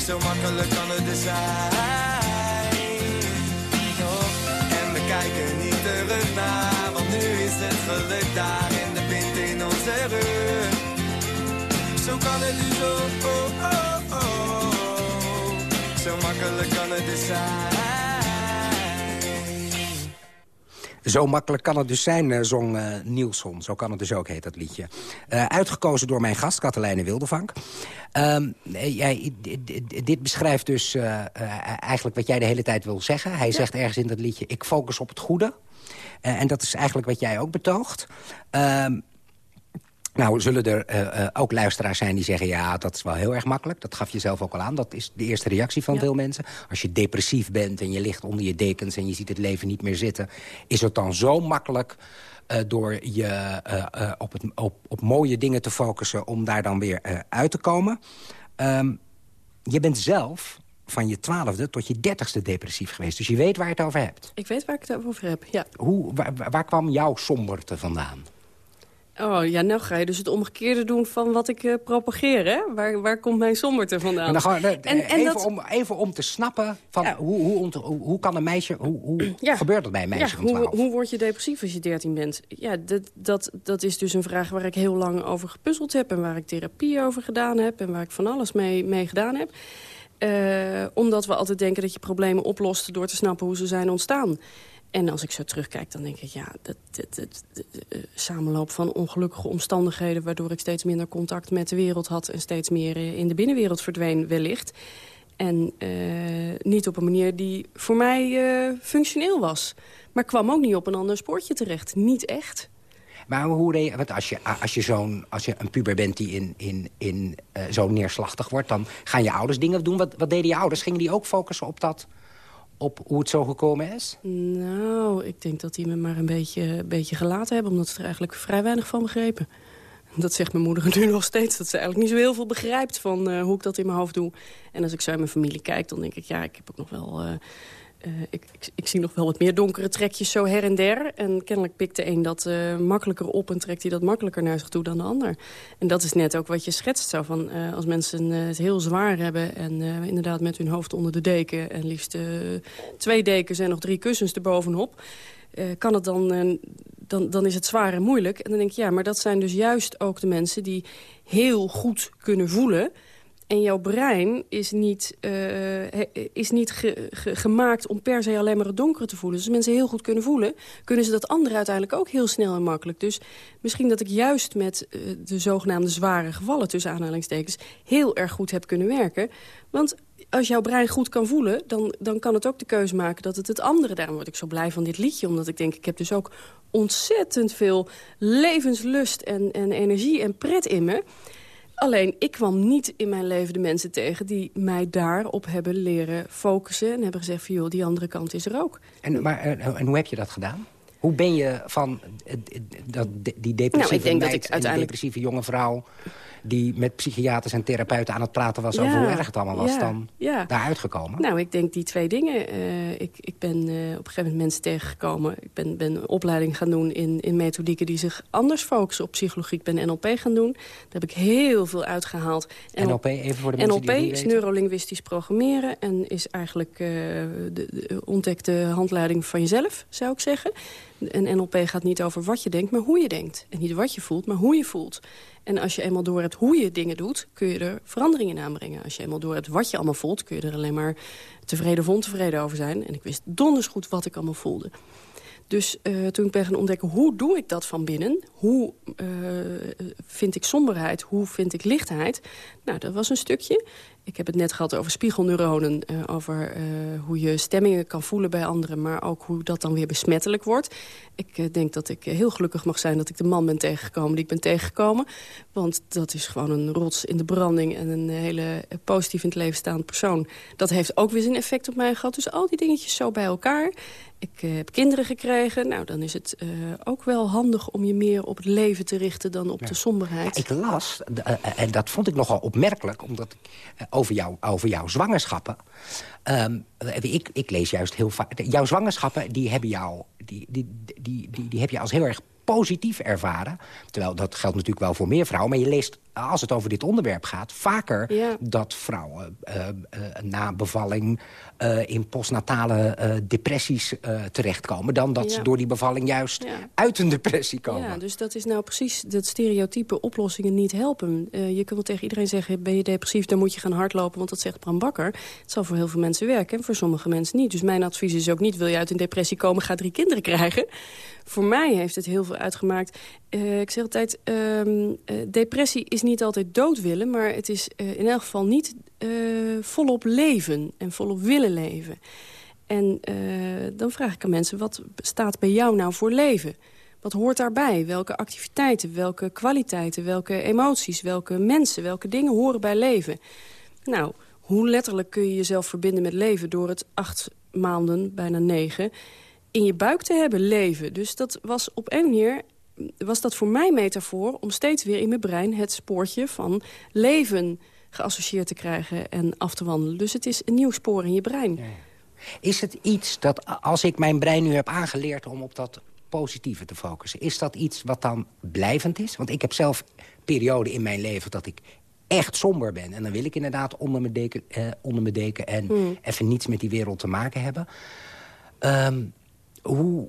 [SPEAKER 11] Zo makkelijk kan het dus zijn. Oh. En we kijken niet terug naar, want nu is het geluk daar in de wind in onze rug. Zo kan het dus ook. Oh, oh, oh. Zo makkelijk kan het dus zijn.
[SPEAKER 9] Zo makkelijk kan het dus zijn, uh, zong uh, Nielson. Zo kan het dus ook, heet dat liedje. Uh, uitgekozen door mijn gast, Katelijne Wildevank. Um, jij, dit beschrijft dus eigenlijk wat jij de hele tijd wil zeggen. Hij ja. zegt ergens in dat liedje, ik focus op het goede. en dat is eigenlijk wat jij ook betoogt. Um, Nou, zullen er uh, uh, ook luisteraars zijn die zeggen... ja, dat is wel heel erg makkelijk. Dat gaf je zelf ook al aan. Dat is de eerste reactie van veel mensen. Als je depressief bent en je ligt onder je dekens... en je ziet het leven niet meer zitten... is het dan zo makkelijk uh, door je op, het, op, op, mooie dingen te focussen... om daar dan weer uit te komen. Um, je bent zelf van je twaalfde tot je dertigste depressief geweest. Dus je weet waar je het over hebt.
[SPEAKER 10] Ik weet waar ik het over heb, ja.
[SPEAKER 9] Hoe, waar, waar kwam jouw somberte vandaan?
[SPEAKER 10] Oh, ja, nou ga je dus het omgekeerde doen van wat ik uh, propageer, hè? Waar, waar komt mijn somberte vandaan?
[SPEAKER 9] En dan en, en even, dat... om, even om te snappen, van ja. hoe, hoe, hoe, hoe, kan een meisje... Hoe, hoe ja. gebeurt dat bij een meisje
[SPEAKER 10] ja, hoe, hoe word je depressief als je 13 bent? Ja, dat, dat, dat is dus een vraag waar ik heel lang over gepuzzeld heb... en waar ik therapie over gedaan heb... en waar ik van alles mee, mee gedaan heb. Uh, omdat we altijd denken dat je problemen oplost... door te snappen hoe ze zijn ontstaan. En als ik zo terugkijk, dan denk ik, ja, dat, de samenloop van ongelukkige omstandigheden... waardoor ik steeds minder contact met de wereld had... en steeds meer eh, in de binnenwereld verdween wellicht. En uh, niet op een manier die voor mij functioneel was. Maar kwam ook niet op een ander spoortje terecht. Niet echt.
[SPEAKER 9] Maar hoe want als je, als je, zo'n, als je een puber bent die in, in, in, uh, zo neerslachtig wordt... dan gaan je ouders dingen doen. Wat, wat deden je ouders? Gingen die ook focussen op dat op hoe het zo gekomen is?
[SPEAKER 10] Nou, ik denk dat die me maar een beetje, beetje gelaten hebben... omdat ze er eigenlijk vrij weinig van begrepen. Dat zegt mijn moeder nu nog steeds. Dat ze eigenlijk niet zo heel veel begrijpt van uh, hoe ik dat in mijn hoofd doe. En als ik zo in mijn familie kijk, dan denk ik... ja, ik heb ook nog wel... Uh, uh, ik, ik, zie nog wel wat meer donkere trekjes zo her en der. En kennelijk pikt de een dat uh, makkelijker op en trekt hij dat makkelijker naar zich toe dan de ander. En dat is net ook wat je schetst. Zo van, uh, als mensen het heel zwaar hebben en inderdaad met hun hoofd onder de deken... en liefst twee dekens en nog drie kussens erbovenop... kan het dan, dan, dan is het zwaar en moeilijk. En dan denk ik, ja, maar dat zijn dus juist ook de mensen die heel goed kunnen voelen... En jouw brein is niet, uh, is niet ge, ge, gemaakt om per se alleen maar het donkere te voelen. Dus als mensen heel goed kunnen voelen, kunnen ze dat andere uiteindelijk ook heel snel en makkelijk. Dus misschien dat ik juist met uh, de zogenaamde zware gevallen, tussen aanhalingstekens, heel erg goed heb kunnen werken. Want als jouw brein goed kan voelen, dan, dan kan het ook de keuze maken dat het het andere... daarom word ik zo blij van dit liedje, omdat ik denk... ik heb dus ook ontzettend veel levenslust en, en energie en pret in me... Alleen, ik kwam niet in mijn leven de mensen tegen... die mij daarop hebben leren focussen... en hebben gezegd van, joh, die andere kant is er ook.
[SPEAKER 9] En, maar, eh, en hoe heb je dat gedaan? Hoe ben je van eh, dat, die depressieve nou, ik denk dat ik uiteindelijk... depressieve jonge vrouw die met psychiaters en therapeuten aan het praten was... over hoe erg het allemaal was, dan ja. daar uitgekomen?
[SPEAKER 10] Nou, ik denk die twee dingen. Uh, ik, ik ben uh, op een gegeven moment mensen tegengekomen. Ik ben, ben een opleiding gaan doen in, in methodieken die zich anders focussen op psychologie. Ik ben NLP gaan doen. Daar heb ik heel veel uitgehaald.
[SPEAKER 9] NLP, even voor de mensen
[SPEAKER 10] NLP die is neurolinguistisch programmeren... en is eigenlijk uh, de, de ontdekte handleiding van jezelf, zou ik zeggen. En NLP gaat niet over wat je denkt, maar hoe je denkt. En niet wat je voelt, maar hoe je voelt. En als je eenmaal door hebt hoe je dingen doet... kun je er veranderingen in aanbrengen. Als je eenmaal door hebt wat je allemaal voelt... kun je er alleen maar tevreden of ontevreden over zijn. En ik wist donders goed wat ik allemaal voelde. Dus uh, toen ik ben gaan ontdekken, hoe doe ik dat van binnen? Hoe uh, vind ik somberheid? Hoe vind ik lichtheid? Nou, dat was een stukje. Ik heb het net gehad over spiegelneuronen. Uh, over uh, hoe je stemmingen kan voelen bij anderen. Maar ook hoe dat dan weer besmettelijk wordt. Ik uh, denk dat ik heel gelukkig mag zijn dat ik de man ben tegengekomen die ik ben tegengekomen. Want dat is gewoon een rots in de branding. En een hele positief in het leven staande persoon. Dat heeft ook weer zijn effect op mij gehad. Dus al die dingetjes zo bij elkaar. Ik heb kinderen gekregen. Nou, dan is het uh, ook wel handig om je meer op het leven te richten dan op ja. de somberheid.
[SPEAKER 9] Ja, ik las, en dat vond ik nogal opmerkelijk... omdat ik over, jou, over jouw zwangerschappen... Um, ik, ik lees juist heel vaak... Jouw zwangerschappen, die, hebben jou, die, die, die, die, die heb je als heel erg positief ervaren. Terwijl dat geldt natuurlijk wel voor meer vrouwen. Maar je leest, als het over dit onderwerp gaat... vaker ja. dat vrouwen uh, uh, na bevalling... Uh, in postnatale depressies terechtkomen... dan dat ja. ze door die bevalling juist ja. uit een depressie komen.
[SPEAKER 10] Ja, dus dat is nou precies dat stereotype oplossingen niet helpen. je kunt wel tegen iedereen zeggen, ben je depressief... dan moet je gaan hardlopen, want dat zegt Bram Bakker. Het zal voor heel veel mensen werken en voor sommige mensen niet. Dus mijn advies is ook niet, wil je uit een depressie komen... ga drie kinderen krijgen voor mij heeft het heel veel uitgemaakt. Uh, ik zeg altijd, uh, uh, depressie is niet altijd dood willen... maar het is uh, in elk geval niet volop leven en volop willen leven. En dan vraag ik aan mensen, wat staat bij jou nou voor leven? Wat hoort daarbij? Welke activiteiten, welke kwaliteiten, welke emoties... welke mensen, welke dingen horen bij leven? Nou, hoe letterlijk kun je jezelf verbinden met leven... door het acht maanden, bijna negen, in je buik te hebben leven. Dus dat was op een manier was dat voor mij metafoor om steeds weer in mijn brein het spoortje van leven geassocieerd te krijgen en af te wandelen. Dus het is een nieuw spoor in je brein.
[SPEAKER 9] Is het iets dat, als ik mijn brein nu heb aangeleerd om op dat positieve te focussen... is dat iets wat dan blijvend is? Want ik heb zelf perioden in mijn leven dat ik echt somber ben. En dan wil ik inderdaad onder mijn deken, eh, onder mijn deken en hmm. even niets met die wereld te maken hebben. Um, hoe,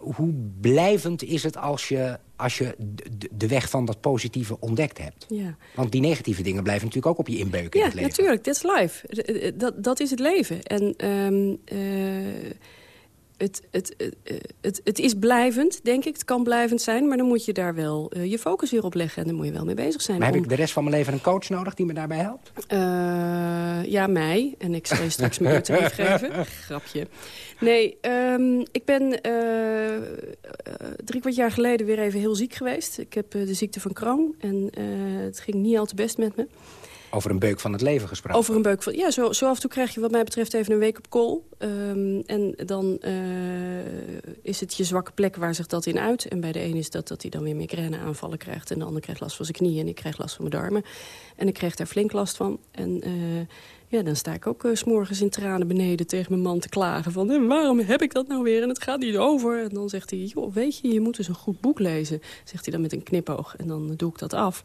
[SPEAKER 9] hoe, blijvend is het als je, als je de, weg van dat positieve ontdekt hebt? Ja. Want die negatieve dingen blijven natuurlijk ook op je inbeuken
[SPEAKER 10] ja,
[SPEAKER 9] in het leven.
[SPEAKER 10] Ja, natuurlijk. That's life. Dat, dat is het leven. En um, het, het, het, het, is blijvend, denk ik. Het kan blijvend zijn, maar dan moet je daar wel uh, je focus weer op leggen. En dan moet je wel mee bezig zijn.
[SPEAKER 9] Maar heb ik de rest van mijn leven een coach nodig die me daarbij helpt? Uh,
[SPEAKER 10] ja, mij. En ik zal je straks mijn uurtarief geven. Grapje. Nee, um, ik ben uh, drie kwart jaar geleden weer even heel ziek geweest. Ik heb de ziekte van Crohn en het ging niet al te best met me.
[SPEAKER 9] Over een beuk van het leven gesproken.
[SPEAKER 10] Over een beuk van... Ja, zo, zo af en toe krijg je wat mij betreft even een week op kool. Um, en dan uh, is het je zwakke plek waar zich dat in uit. En bij de een is dat dat hij dan weer migraine aanvallen krijgt. En de ander krijgt last van zijn knieën en ik krijg last van mijn darmen. En ik kreeg daar flink last van. En uh, ja, dan sta ik ook uh, s'morgens in tranen beneden tegen mijn man te klagen. Van, waarom heb ik dat nou weer? En het gaat niet over. En dan zegt hij, joh, weet je, je moet dus een goed boek lezen. Zegt hij dan met een knipoog. En dan doe ik dat af.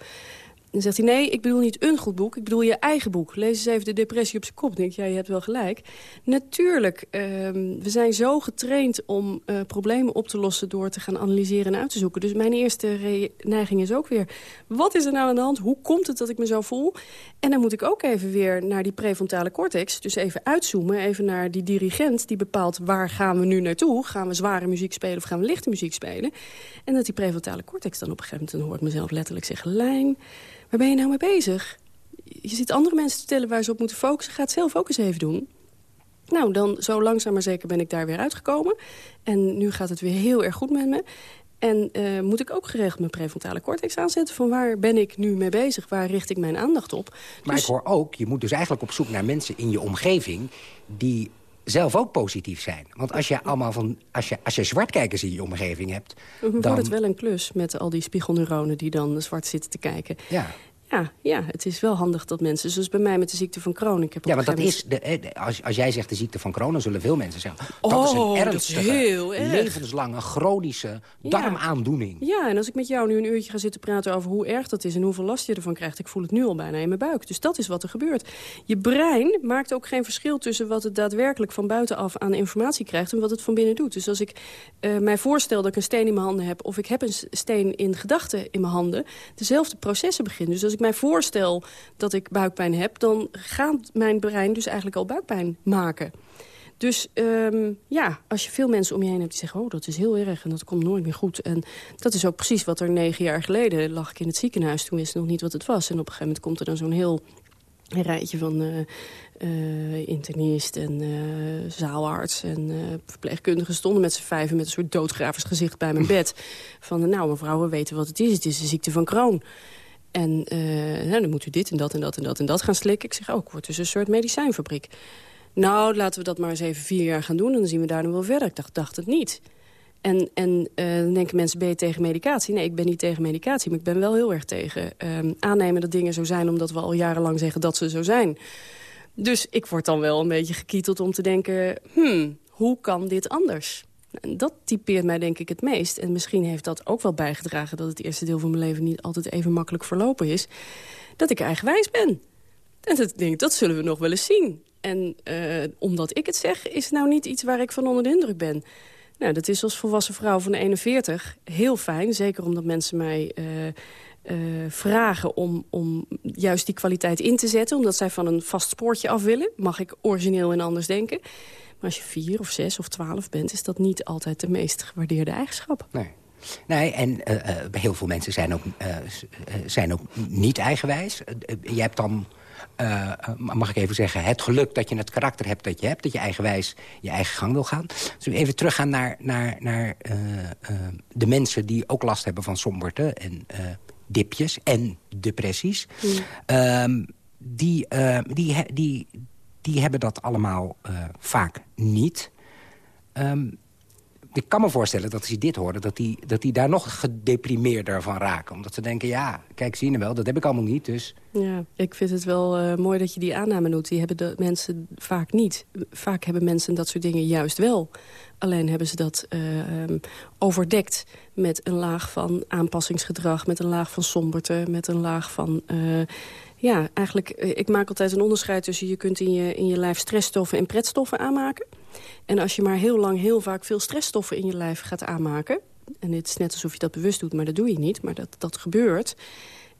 [SPEAKER 10] Dan zegt hij, nee, ik bedoel niet een goed boek, ik bedoel je eigen boek. Lees eens even de depressie op zijn kop. denk ja, je hebt wel gelijk. Natuurlijk, um, we zijn zo getraind om uh, problemen op te lossen... door te gaan analyseren en uit te zoeken. Dus mijn eerste neiging is ook weer... wat is er nou aan de hand? Hoe komt het dat ik me zo voel? En dan moet ik ook even weer naar die prefrontale cortex. Dus even uitzoomen, even naar die dirigent... die bepaalt waar gaan we nu naartoe. Gaan we zware muziek spelen of gaan we lichte muziek spelen? En dat die prefrontale cortex dan op een gegeven moment... dan hoor ik mezelf letterlijk zeggen... Lijn, waar ben je nou mee bezig? Je ziet andere mensen vertellen waar ze op moeten focussen. Ga het zelf ook eens even doen. Nou, dan zo langzaam maar zeker ben ik daar weer uitgekomen. En nu gaat het weer heel erg goed met me. En uh, moet ik ook geregeld mijn prefrontale cortex aanzetten... van waar ben ik nu mee bezig, waar richt ik mijn aandacht op.
[SPEAKER 9] Maar dus... ik hoor ook, je moet dus eigenlijk op zoek naar mensen in je omgeving... die zelf ook positief zijn. Want als je allemaal van, als je, als je zwartkijkers in je omgeving hebt...
[SPEAKER 10] Dan wordt het wel een klus met al die spiegelneuronen die dan zwart zitten te kijken.
[SPEAKER 9] Ja.
[SPEAKER 10] Ja, ja, het is wel handig dat mensen... Zoals bij mij met de ziekte van Crohn. Ik heb
[SPEAKER 9] ja, want dat is... De, als, als jij zegt de ziekte van Crohn... dan zullen veel mensen zeggen... dat oh, is een oh, ernstige, heel levenslange, chronische darmaandoening.
[SPEAKER 10] Ja, en als ik met jou nu een uurtje ga zitten praten... over hoe erg dat is en hoeveel last je ervan krijgt... ik voel het nu al bijna in mijn buik. Dus dat is wat er gebeurt. Je brein maakt ook geen verschil tussen wat het daadwerkelijk... van buitenaf aan informatie krijgt en wat het van binnen doet. Dus als ik uh, mij voorstel dat ik een steen in mijn handen heb... of ik heb een steen in gedachten in mijn handen... dezelfde processen beginnen. Dus als ik mij voorstel dat ik buikpijn heb... dan gaat mijn brein dus eigenlijk al buikpijn maken. Dus um, ja, als je veel mensen om je heen hebt die zeggen... oh, dat is heel erg en dat komt nooit meer goed. En dat is ook precies wat er negen jaar geleden lag ik in het ziekenhuis. Toen wist ik nog niet wat het was. En op een gegeven moment komt er dan zo'n heel rijtje van uh, uh, internist en uh, zaalarts en verpleegkundigen stonden met z'n vijven met een soort doodgraversgezicht bij mijn bed. Van nou mevrouw, we weten wat het is. Het is de ziekte van Crohn. En uh, nou, dan moet u dit en dat en dat en dat en dat gaan slikken. Ik zeg, ook, oh, wordt dus een soort medicijnfabriek. Nou, laten we dat maar eens even vier jaar gaan doen... en dan zien we daar nog wel verder. Ik dacht, het niet. En, en uh, dan denken mensen, ben je tegen medicatie? Nee, ik ben niet tegen medicatie, maar ik ben wel heel erg tegen uh, aannemen dat dingen zo zijn... omdat we al jarenlang zeggen dat ze zo zijn. Dus ik word dan wel een beetje gekieteld om te denken... hmm, hoe kan dit anders? Dat typeert mij denk ik het meest. En misschien heeft dat ook wel bijgedragen... dat het eerste deel van mijn leven niet altijd even makkelijk verlopen is. Dat ik eigenwijs ben. En dat, denk, dat zullen we nog wel eens zien. En uh, omdat ik het zeg, is het nou niet iets waar ik van onder de indruk ben. Nou, dat is als volwassen vrouw van 41 heel fijn. Zeker omdat mensen mij... Uh, uh, vragen om, om juist die kwaliteit in te zetten. Omdat zij van een vast spoortje af willen. Mag ik origineel en anders denken. Maar als je vier of zes of twaalf bent... is dat niet altijd de meest gewaardeerde eigenschap.
[SPEAKER 9] Nee. Nee, en uh, uh, heel veel mensen zijn ook, uh, zijn ook niet eigenwijs. je hebt dan eh, mag ik even zeggen, het geluk dat je het karakter hebt dat je hebt. Dat je eigenwijs je eigen gang wil gaan. Dus even teruggaan naar, naar, naar de mensen die ook last hebben van somberte en dipjes en depressies. Ehm, die, die, die, die hebben dat allemaal vaak niet. Um, ik kan me voorstellen dat als die dit horen... dat die, dat die daar nog gedeprimeerder van raken. Omdat ze denken, ja, kijk, zie je wel, dat heb ik allemaal niet. Dus...
[SPEAKER 10] Ja, ik vind het wel uh, mooi dat je die aanname doet. Die hebben de mensen vaak niet. Vaak hebben mensen dat soort dingen juist wel. Alleen hebben ze dat uh, um, overdekt met een laag van aanpassingsgedrag... met een laag van somberte, met een laag van... ja, eigenlijk, ik maak altijd een onderscheid tussen... je kunt in je, in je lijf stressstoffen en pretstoffen aanmaken... En als je maar heel lang heel vaak veel stressstoffen in je lijf gaat aanmaken... en het is net alsof je dat bewust doet, maar dat doe je niet, maar dat, dat gebeurt...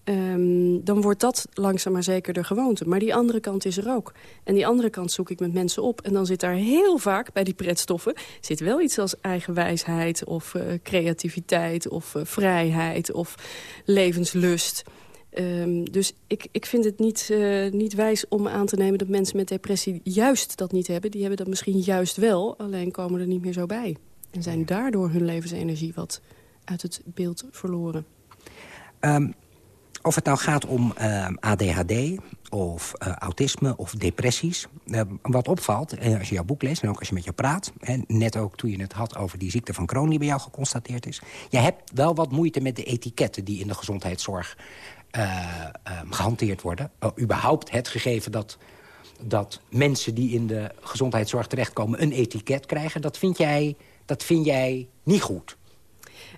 [SPEAKER 10] Um, dan wordt dat langzaam maar zeker de gewoonte. Maar die andere kant is er ook. En die andere kant zoek ik met mensen op. En dan zit daar heel vaak bij die pretstoffen... zit wel iets als eigenwijsheid of uh, creativiteit of uh, vrijheid of levenslust... Um, dus ik, ik vind het niet, uh, niet wijs om aan te nemen dat mensen met depressie juist dat niet hebben. Die hebben dat misschien juist wel, alleen komen er niet meer zo bij. En zijn daardoor hun levensenergie wat uit het beeld verloren.
[SPEAKER 9] Um, of het nou gaat om uh, ehm, ADHD of uh, autisme of depressies. Uh, wat opvalt, eh, als je jouw boek leest en ook als je met je praat... en net ook toen je het had over die ziekte van Crohn die bij jou geconstateerd is... je hebt wel wat moeite met de etiketten die in de gezondheidszorg gehanteerd worden. Uh, überhaupt het gegeven dat, dat mensen die in de gezondheidszorg terechtkomen... een etiket krijgen, dat vind jij, dat vind jij niet goed?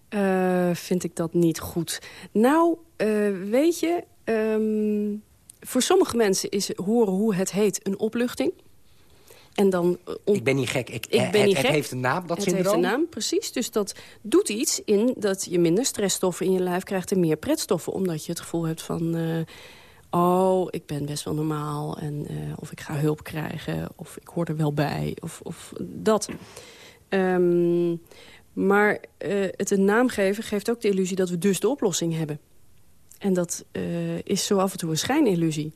[SPEAKER 10] Uh, vind ik dat niet goed? Nou, weet je... Um, voor sommige mensen is horen hoe het heet een opluchting. En dan,
[SPEAKER 9] uh, ik ben niet gek. Ik, ik ben het, niet het heeft een naam, dat
[SPEAKER 10] het
[SPEAKER 9] syndroom?
[SPEAKER 10] Het heeft een naam, precies. Dus dat doet iets in dat je minder stressstoffen in je lijf krijgt... en meer pretstoffen, omdat je het gevoel hebt van... Uh, oh, ik ben best wel normaal. En, uh, of ik ga hulp krijgen. Of ik hoor er wel bij. Of, of dat. Um, maar uh, het een naam geven geeft ook de illusie dat we dus de oplossing hebben. En dat is zo af en toe een schijnillusie.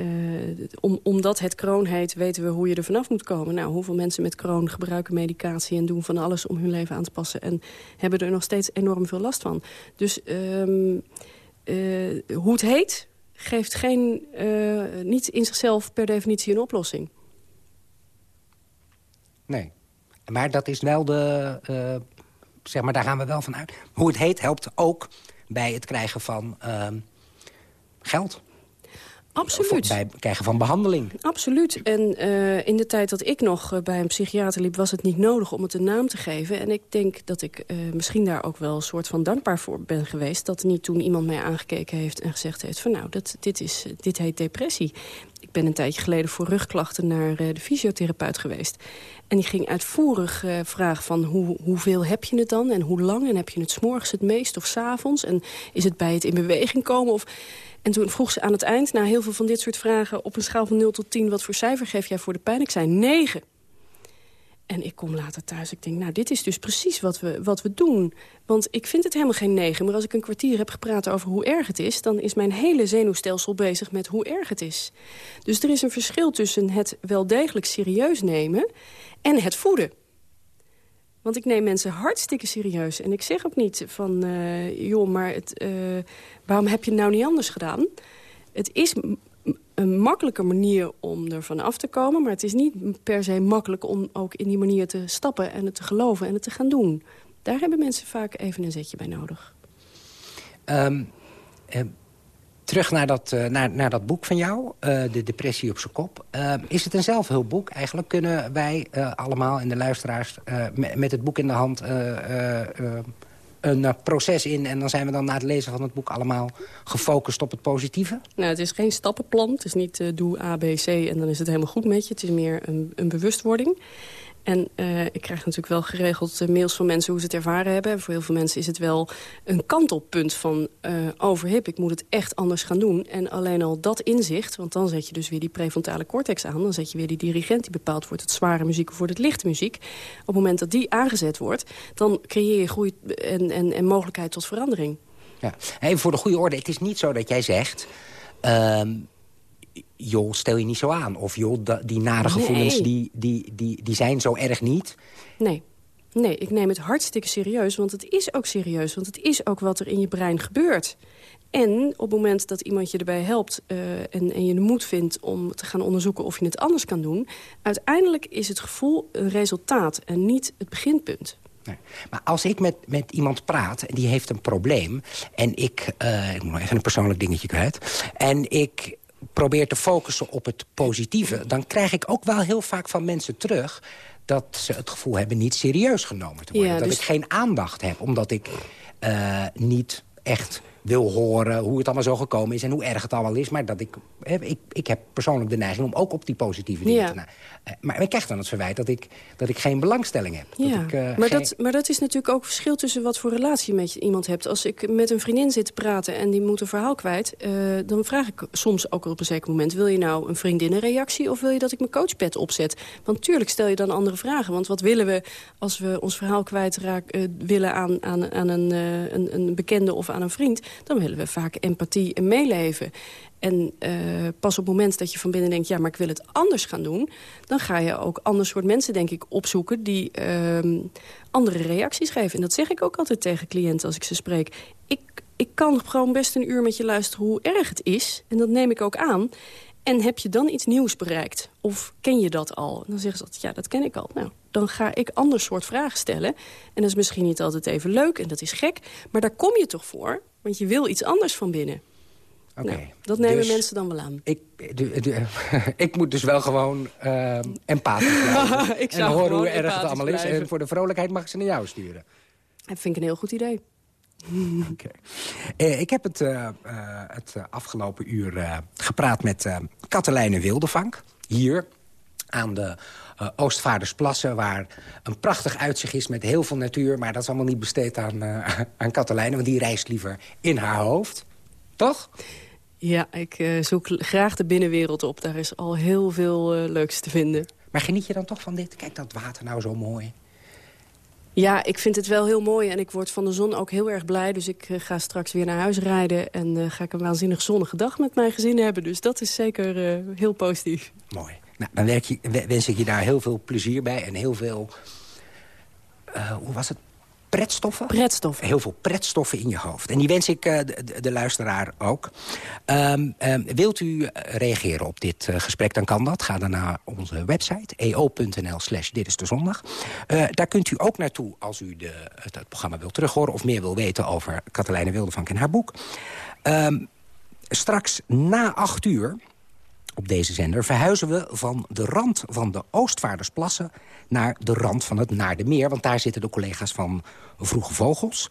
[SPEAKER 10] Uh, om, omdat het kroon heet, weten we hoe je er vanaf moet komen. Nou, hoeveel mensen met kroon gebruiken medicatie... en doen van alles om hun leven aan te passen... en hebben er nog steeds enorm veel last van. Dus um, uh, hoe het heet, geeft geen, uh, niet in zichzelf per definitie een oplossing.
[SPEAKER 9] Nee, maar dat is wel de... zeg maar, daar gaan we wel van uit. Hoe het heet helpt ook bij het krijgen van geld.
[SPEAKER 10] Absoluut.
[SPEAKER 9] Bij krijgen van behandeling.
[SPEAKER 10] Absoluut. En uh, in de tijd dat ik nog uh, bij een psychiater liep... was het niet nodig om het een naam te geven. En ik denk dat ik uh, misschien daar ook wel een soort van dankbaar voor ben geweest... dat niet toen iemand mij aangekeken heeft en gezegd heeft... van nou, dat, dit, is, dit heet depressie. Ik ben een tijdje geleden voor rugklachten naar de fysiotherapeut geweest. En die ging uitvoerig vragen van hoe, hoeveel heb je het dan... en hoe lang en heb je het s'morgens het meest of s'avonds... en is het bij het in beweging komen of... En toen vroeg ze aan het eind, na heel veel van dit soort vragen... op een schaal van 0 tot 10, wat voor cijfer geef jij voor de pijn? Ik zei 9. En ik kom later thuis. Ik denk, nou, dit is dus precies wat we, wat we doen. Want ik vind het helemaal geen 9. Maar als ik een kwartier heb gepraat over hoe erg het is... dan is mijn hele zenuwstelsel bezig met hoe erg het is. Dus er is een verschil tussen het wel degelijk serieus nemen... en het voeden. Want ik neem mensen hartstikke serieus. En ik zeg ook niet van, uh, joh, maar het, uh, waarom heb je het nou niet anders gedaan? Het is een makkelijke manier om er van af te komen... maar het is niet per se makkelijk om ook in die manier te stappen... en het te geloven en het te gaan doen. Daar hebben mensen vaak even een zetje bij nodig.
[SPEAKER 9] Um, terug naar dat, uh, naar, naar dat boek van jou, uh, De Depressie op zijn kop. Uh, is het een zelfhulpboek? Eigenlijk kunnen wij allemaal en de luisteraars met, met, het boek in de hand... een proces in en dan zijn we dan na het lezen van het boek allemaal gefocust op het positieve?
[SPEAKER 10] Nou, het is geen stappenplan. Het is niet doe A, B, C en dan is het helemaal goed met je. Het is meer een, een bewustwording. En uh, ik krijg natuurlijk wel geregeld uh, mails van mensen hoe ze het ervaren hebben. En voor heel veel mensen is het wel een kantelpunt van uh, overhip. Ik moet het echt anders gaan doen. En alleen al dat inzicht, want dan zet je dus weer die prefrontale cortex aan. Dan zet je weer die dirigent die bepaalt wordt het zware muziek of wordt het lichte muziek. Op het moment dat die aangezet wordt, dan creëer je groei en, en, en mogelijkheid tot verandering.
[SPEAKER 9] Ja. Voor de goede orde, het is niet zo dat jij zegt... Uh, joh, stel je niet zo aan. Of joh, die nare gevoelens,
[SPEAKER 10] Nee.
[SPEAKER 9] die, die, die, die zijn zo erg niet.
[SPEAKER 10] Nee. Nee, ik neem het hartstikke serieus, want het is ook serieus. Want het is ook wat er in je brein gebeurt. En op het moment dat iemand je erbij helpt eh, en, en je de moed vindt om te gaan onderzoeken of je het anders kan doen... uiteindelijk is het gevoel een resultaat en niet het beginpunt.
[SPEAKER 9] Nee. Maar als ik met, met iemand praat en die heeft een probleem... en ik, eh, ik moet nog even een persoonlijk dingetje kwijt... en ik probeer te focussen op het positieve... dan krijg ik ook wel heel vaak van mensen terug... dat ze het gevoel hebben niet serieus genomen te worden.
[SPEAKER 10] Ja,
[SPEAKER 9] dat
[SPEAKER 10] dus-
[SPEAKER 9] ik geen aandacht heb, omdat ik eh, niet echt wil horen hoe het allemaal zo gekomen is... en hoe erg het allemaal is. Maar dat ik, ik, ik heb persoonlijk de neiging om ook op die positieve dingen
[SPEAKER 10] Ja.
[SPEAKER 9] te... na- eh, maar ik krijg dan het verwijt dat ik, dat ik geen belangstelling heb. Dat
[SPEAKER 10] Ja,
[SPEAKER 9] ik, eh,
[SPEAKER 10] maar,
[SPEAKER 9] geen-
[SPEAKER 10] dat, maar dat is natuurlijk ook verschil tussen wat voor relatie je met iemand hebt. Als ik met een vriendin zit te praten en die moet een verhaal kwijt... eh, dan vraag ik soms ook op een zeker moment... wil je nou een vriendinnenreactie of wil je dat ik mijn coachpad opzet? Want tuurlijk stel je dan andere vragen. Want wat willen we als we ons verhaal eh, willen aan, aan, aan een, een, een bekende of aan een vriend... dan willen we vaak empathie en meeleven. En eh, pas op het moment dat je van binnen denkt... ja, maar ik wil het anders gaan doen... dan ga je ook ander soort mensen, denk ik, opzoeken... die ehm, andere reacties geven. En dat zeg ik ook altijd tegen cliënten als ik ze spreek. Ik, ik kan gewoon best een uur met je luisteren hoe erg het is. En dat neem ik ook aan. En heb je dan iets nieuws bereikt? Of ken je dat al? Dan zeggen ze dat, ja, dat ken ik al. Nou, dan ga ik ander soort vragen stellen. En dat is misschien niet altijd even leuk en dat is gek. Maar daar kom je toch voor? Want je wil iets anders van binnen.
[SPEAKER 9] Oké,
[SPEAKER 10] Nou, dat nemen
[SPEAKER 9] dus
[SPEAKER 10] mensen dan wel aan.
[SPEAKER 9] Ik, ik moet dus wel gewoon uh, empathisch blijven.
[SPEAKER 10] Ik
[SPEAKER 9] en
[SPEAKER 10] zou
[SPEAKER 9] horen
[SPEAKER 10] gewoon
[SPEAKER 9] hoe erg het allemaal is. En voor de vrolijkheid mag ik ze naar jou sturen.
[SPEAKER 10] Dat vind ik een heel goed idee.
[SPEAKER 9] Eh, ik heb het, eh, eh, het afgelopen uur gepraat met Katelijne Wildevank. Hier aan de eh, Oostvaardersplassen... waar een prachtig uitzicht is met heel veel natuur. Maar dat is allemaal niet besteed aan, eh aan Katelijne... want die reist liever in haar hoofd. Toch?
[SPEAKER 10] Ja, ik eh, zoek graag de binnenwereld op. Daar is al heel veel leuks te vinden.
[SPEAKER 9] Maar geniet je dan toch van dit? Kijk, dat water nou zo mooi.
[SPEAKER 10] Ja, ik vind het wel heel mooi en ik word van de zon ook heel erg blij. Dus ik ga straks weer naar huis rijden en ga ik een waanzinnig zonnige dag met mijn gezin hebben. Dus dat is zeker heel positief.
[SPEAKER 9] Mooi. Nou, dan werk je, we- wens ik je daar heel veel plezier bij en heel veel... eh, hoe was het? Pretstoffen?
[SPEAKER 10] Pretstoffen.
[SPEAKER 9] Heel veel pretstoffen in je hoofd. En die wens ik eh, de, luisteraar ook. Ehm, ehm, wilt u eh, reageren op dit gesprek, dan kan dat. Ga dan naar onze website, eo.nl slash dit is de zondag. Daar kunt u ook naartoe als u de, het, het programma wilt terughoren... of meer wil weten over Katelijne Wildevank en haar boek. Ehm, straks na acht uur op deze zender verhuizen we van de rand van de Oostvaardersplassen... naar de rand van het Naardenmeer. Want daar zitten de collega's van Vroege Vogels.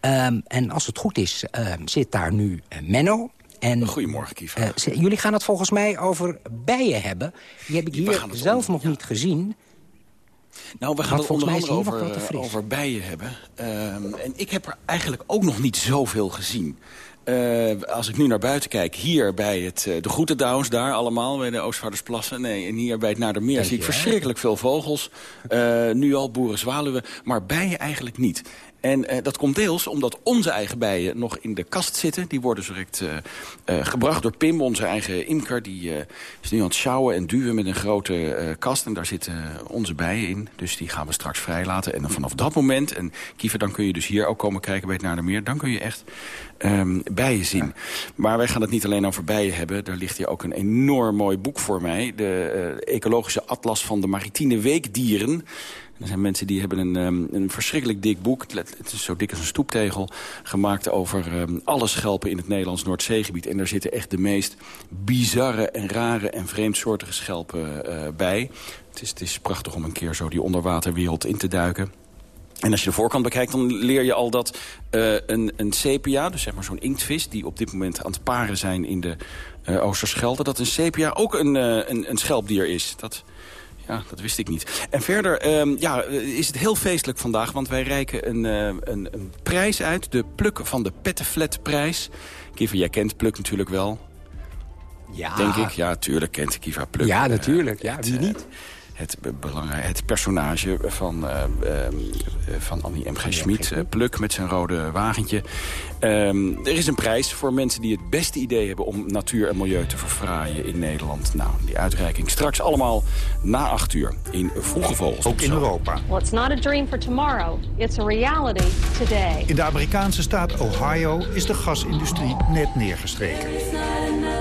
[SPEAKER 9] Ehm, en als het goed is, ehm, zit daar nu eh, Menno. En,
[SPEAKER 1] Goedemorgen, Kiva.
[SPEAKER 9] eh, jullie gaan het volgens mij over bijen hebben. Die heb ik hier zelf nog niet gezien.
[SPEAKER 1] Nou, we gaan het
[SPEAKER 9] volgens
[SPEAKER 1] onder andere over,
[SPEAKER 9] fris.
[SPEAKER 1] over bijen hebben. Ehm, en ik heb er eigenlijk ook nog niet zoveel gezien. Eh, als ik nu naar buiten kijk, hier bij het, eh, de Groetendowns, daar allemaal, bij de Oostvaardersplassen. Nee, en hier bij het Nadermeer zie ik verschrikkelijk veel vogels. Eh, nu al boerenzwaluwen, maar bijen eigenlijk niet. En eh, dat komt deels omdat onze eigen bijen nog in de kast zitten. Die worden zo direct eh, eh, gebracht door Pim, onze eigen imker. Die is nu aan het sjouwen en duwen met een grote kast. En daar zitten onze bijen in. Dus die gaan we straks vrijlaten. En dan vanaf dat moment, en Kiefer, dan kun je dus hier ook komen kijken bij het Nadermeer. Dan kun je echt ehm, bijen zien. Maar wij gaan het niet alleen over bijen hebben. Daar ligt hier ook een enorm mooi boek voor mij. De ecologische atlas van de maritiene weekdieren. Er zijn mensen die hebben een, ehm, een verschrikkelijk dik boek. Het is zo dik als een stoeptegel. Gemaakt over ehm, alle schelpen in het Nederlands Noordzeegebied. En daar zitten echt de meest bizarre en rare en vreemdsoortige schelpen eh, bij. Het is, het is prachtig om een keer zo die onderwaterwereld in te duiken. En als je de voorkant bekijkt, dan leer je al dat eh, een, een sepia, dus zeg maar zo'n inktvis... die op dit moment aan het paren zijn in de eh Oosterschelde... dat een sepia ook een, een, een schelpdier is. Dat, ja, dat wist ik niet. En verder ehm, ja, eh, is het heel feestelijk vandaag, want wij reiken een, eh, een, een prijs uit. De Pluk van de Pettenflat-prijs. Kiefer, jij kent Pluk natuurlijk wel.
[SPEAKER 9] Ja.
[SPEAKER 1] Denk ik. Ja, tuurlijk kent Kiva Pluk.
[SPEAKER 9] Ja,
[SPEAKER 1] Eh,
[SPEAKER 9] natuurlijk. Ja,
[SPEAKER 1] het,
[SPEAKER 9] wie
[SPEAKER 1] eh,
[SPEAKER 9] niet?
[SPEAKER 1] het, belangrijk, het personage van, uh, van Annie M.G. Schmid, Pluk met zijn rode wagentje. Ehm, er is een prijs voor mensen die het beste idee hebben om natuur en milieu te verfraaien in Nederland. Nou, die uitreiking straks allemaal na acht uur in Vroege Vogels.
[SPEAKER 14] Ook in Europa.
[SPEAKER 15] Well, it's not a dream for tomorrow. It's a reality today.
[SPEAKER 14] In de Amerikaanse staat Ohio is de gasindustrie net neergestreken.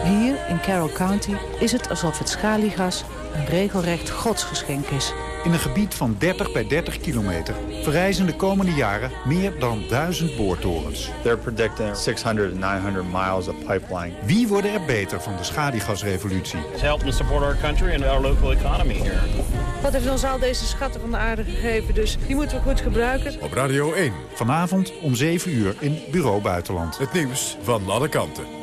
[SPEAKER 16] Hier in Carroll County is het alsof het schaliegas een regelrecht godsgeschenk is.
[SPEAKER 14] In een gebied van 30 bij 30 kilometer verrijzen de komende jaren meer dan duizend boortorens.
[SPEAKER 17] They're predicting 600 to 900 miles of pipeline.
[SPEAKER 14] Wie worden er beter van de schaliegasrevolutie?
[SPEAKER 18] It's helping support our country and our local economy here.
[SPEAKER 16] God heeft ons al deze schatten van de aarde gegeven, dus die moeten we goed gebruiken.
[SPEAKER 8] Op Radio 1.
[SPEAKER 14] Vanavond om 7 uur in Bureau Buitenland.
[SPEAKER 8] Het nieuws van alle kanten.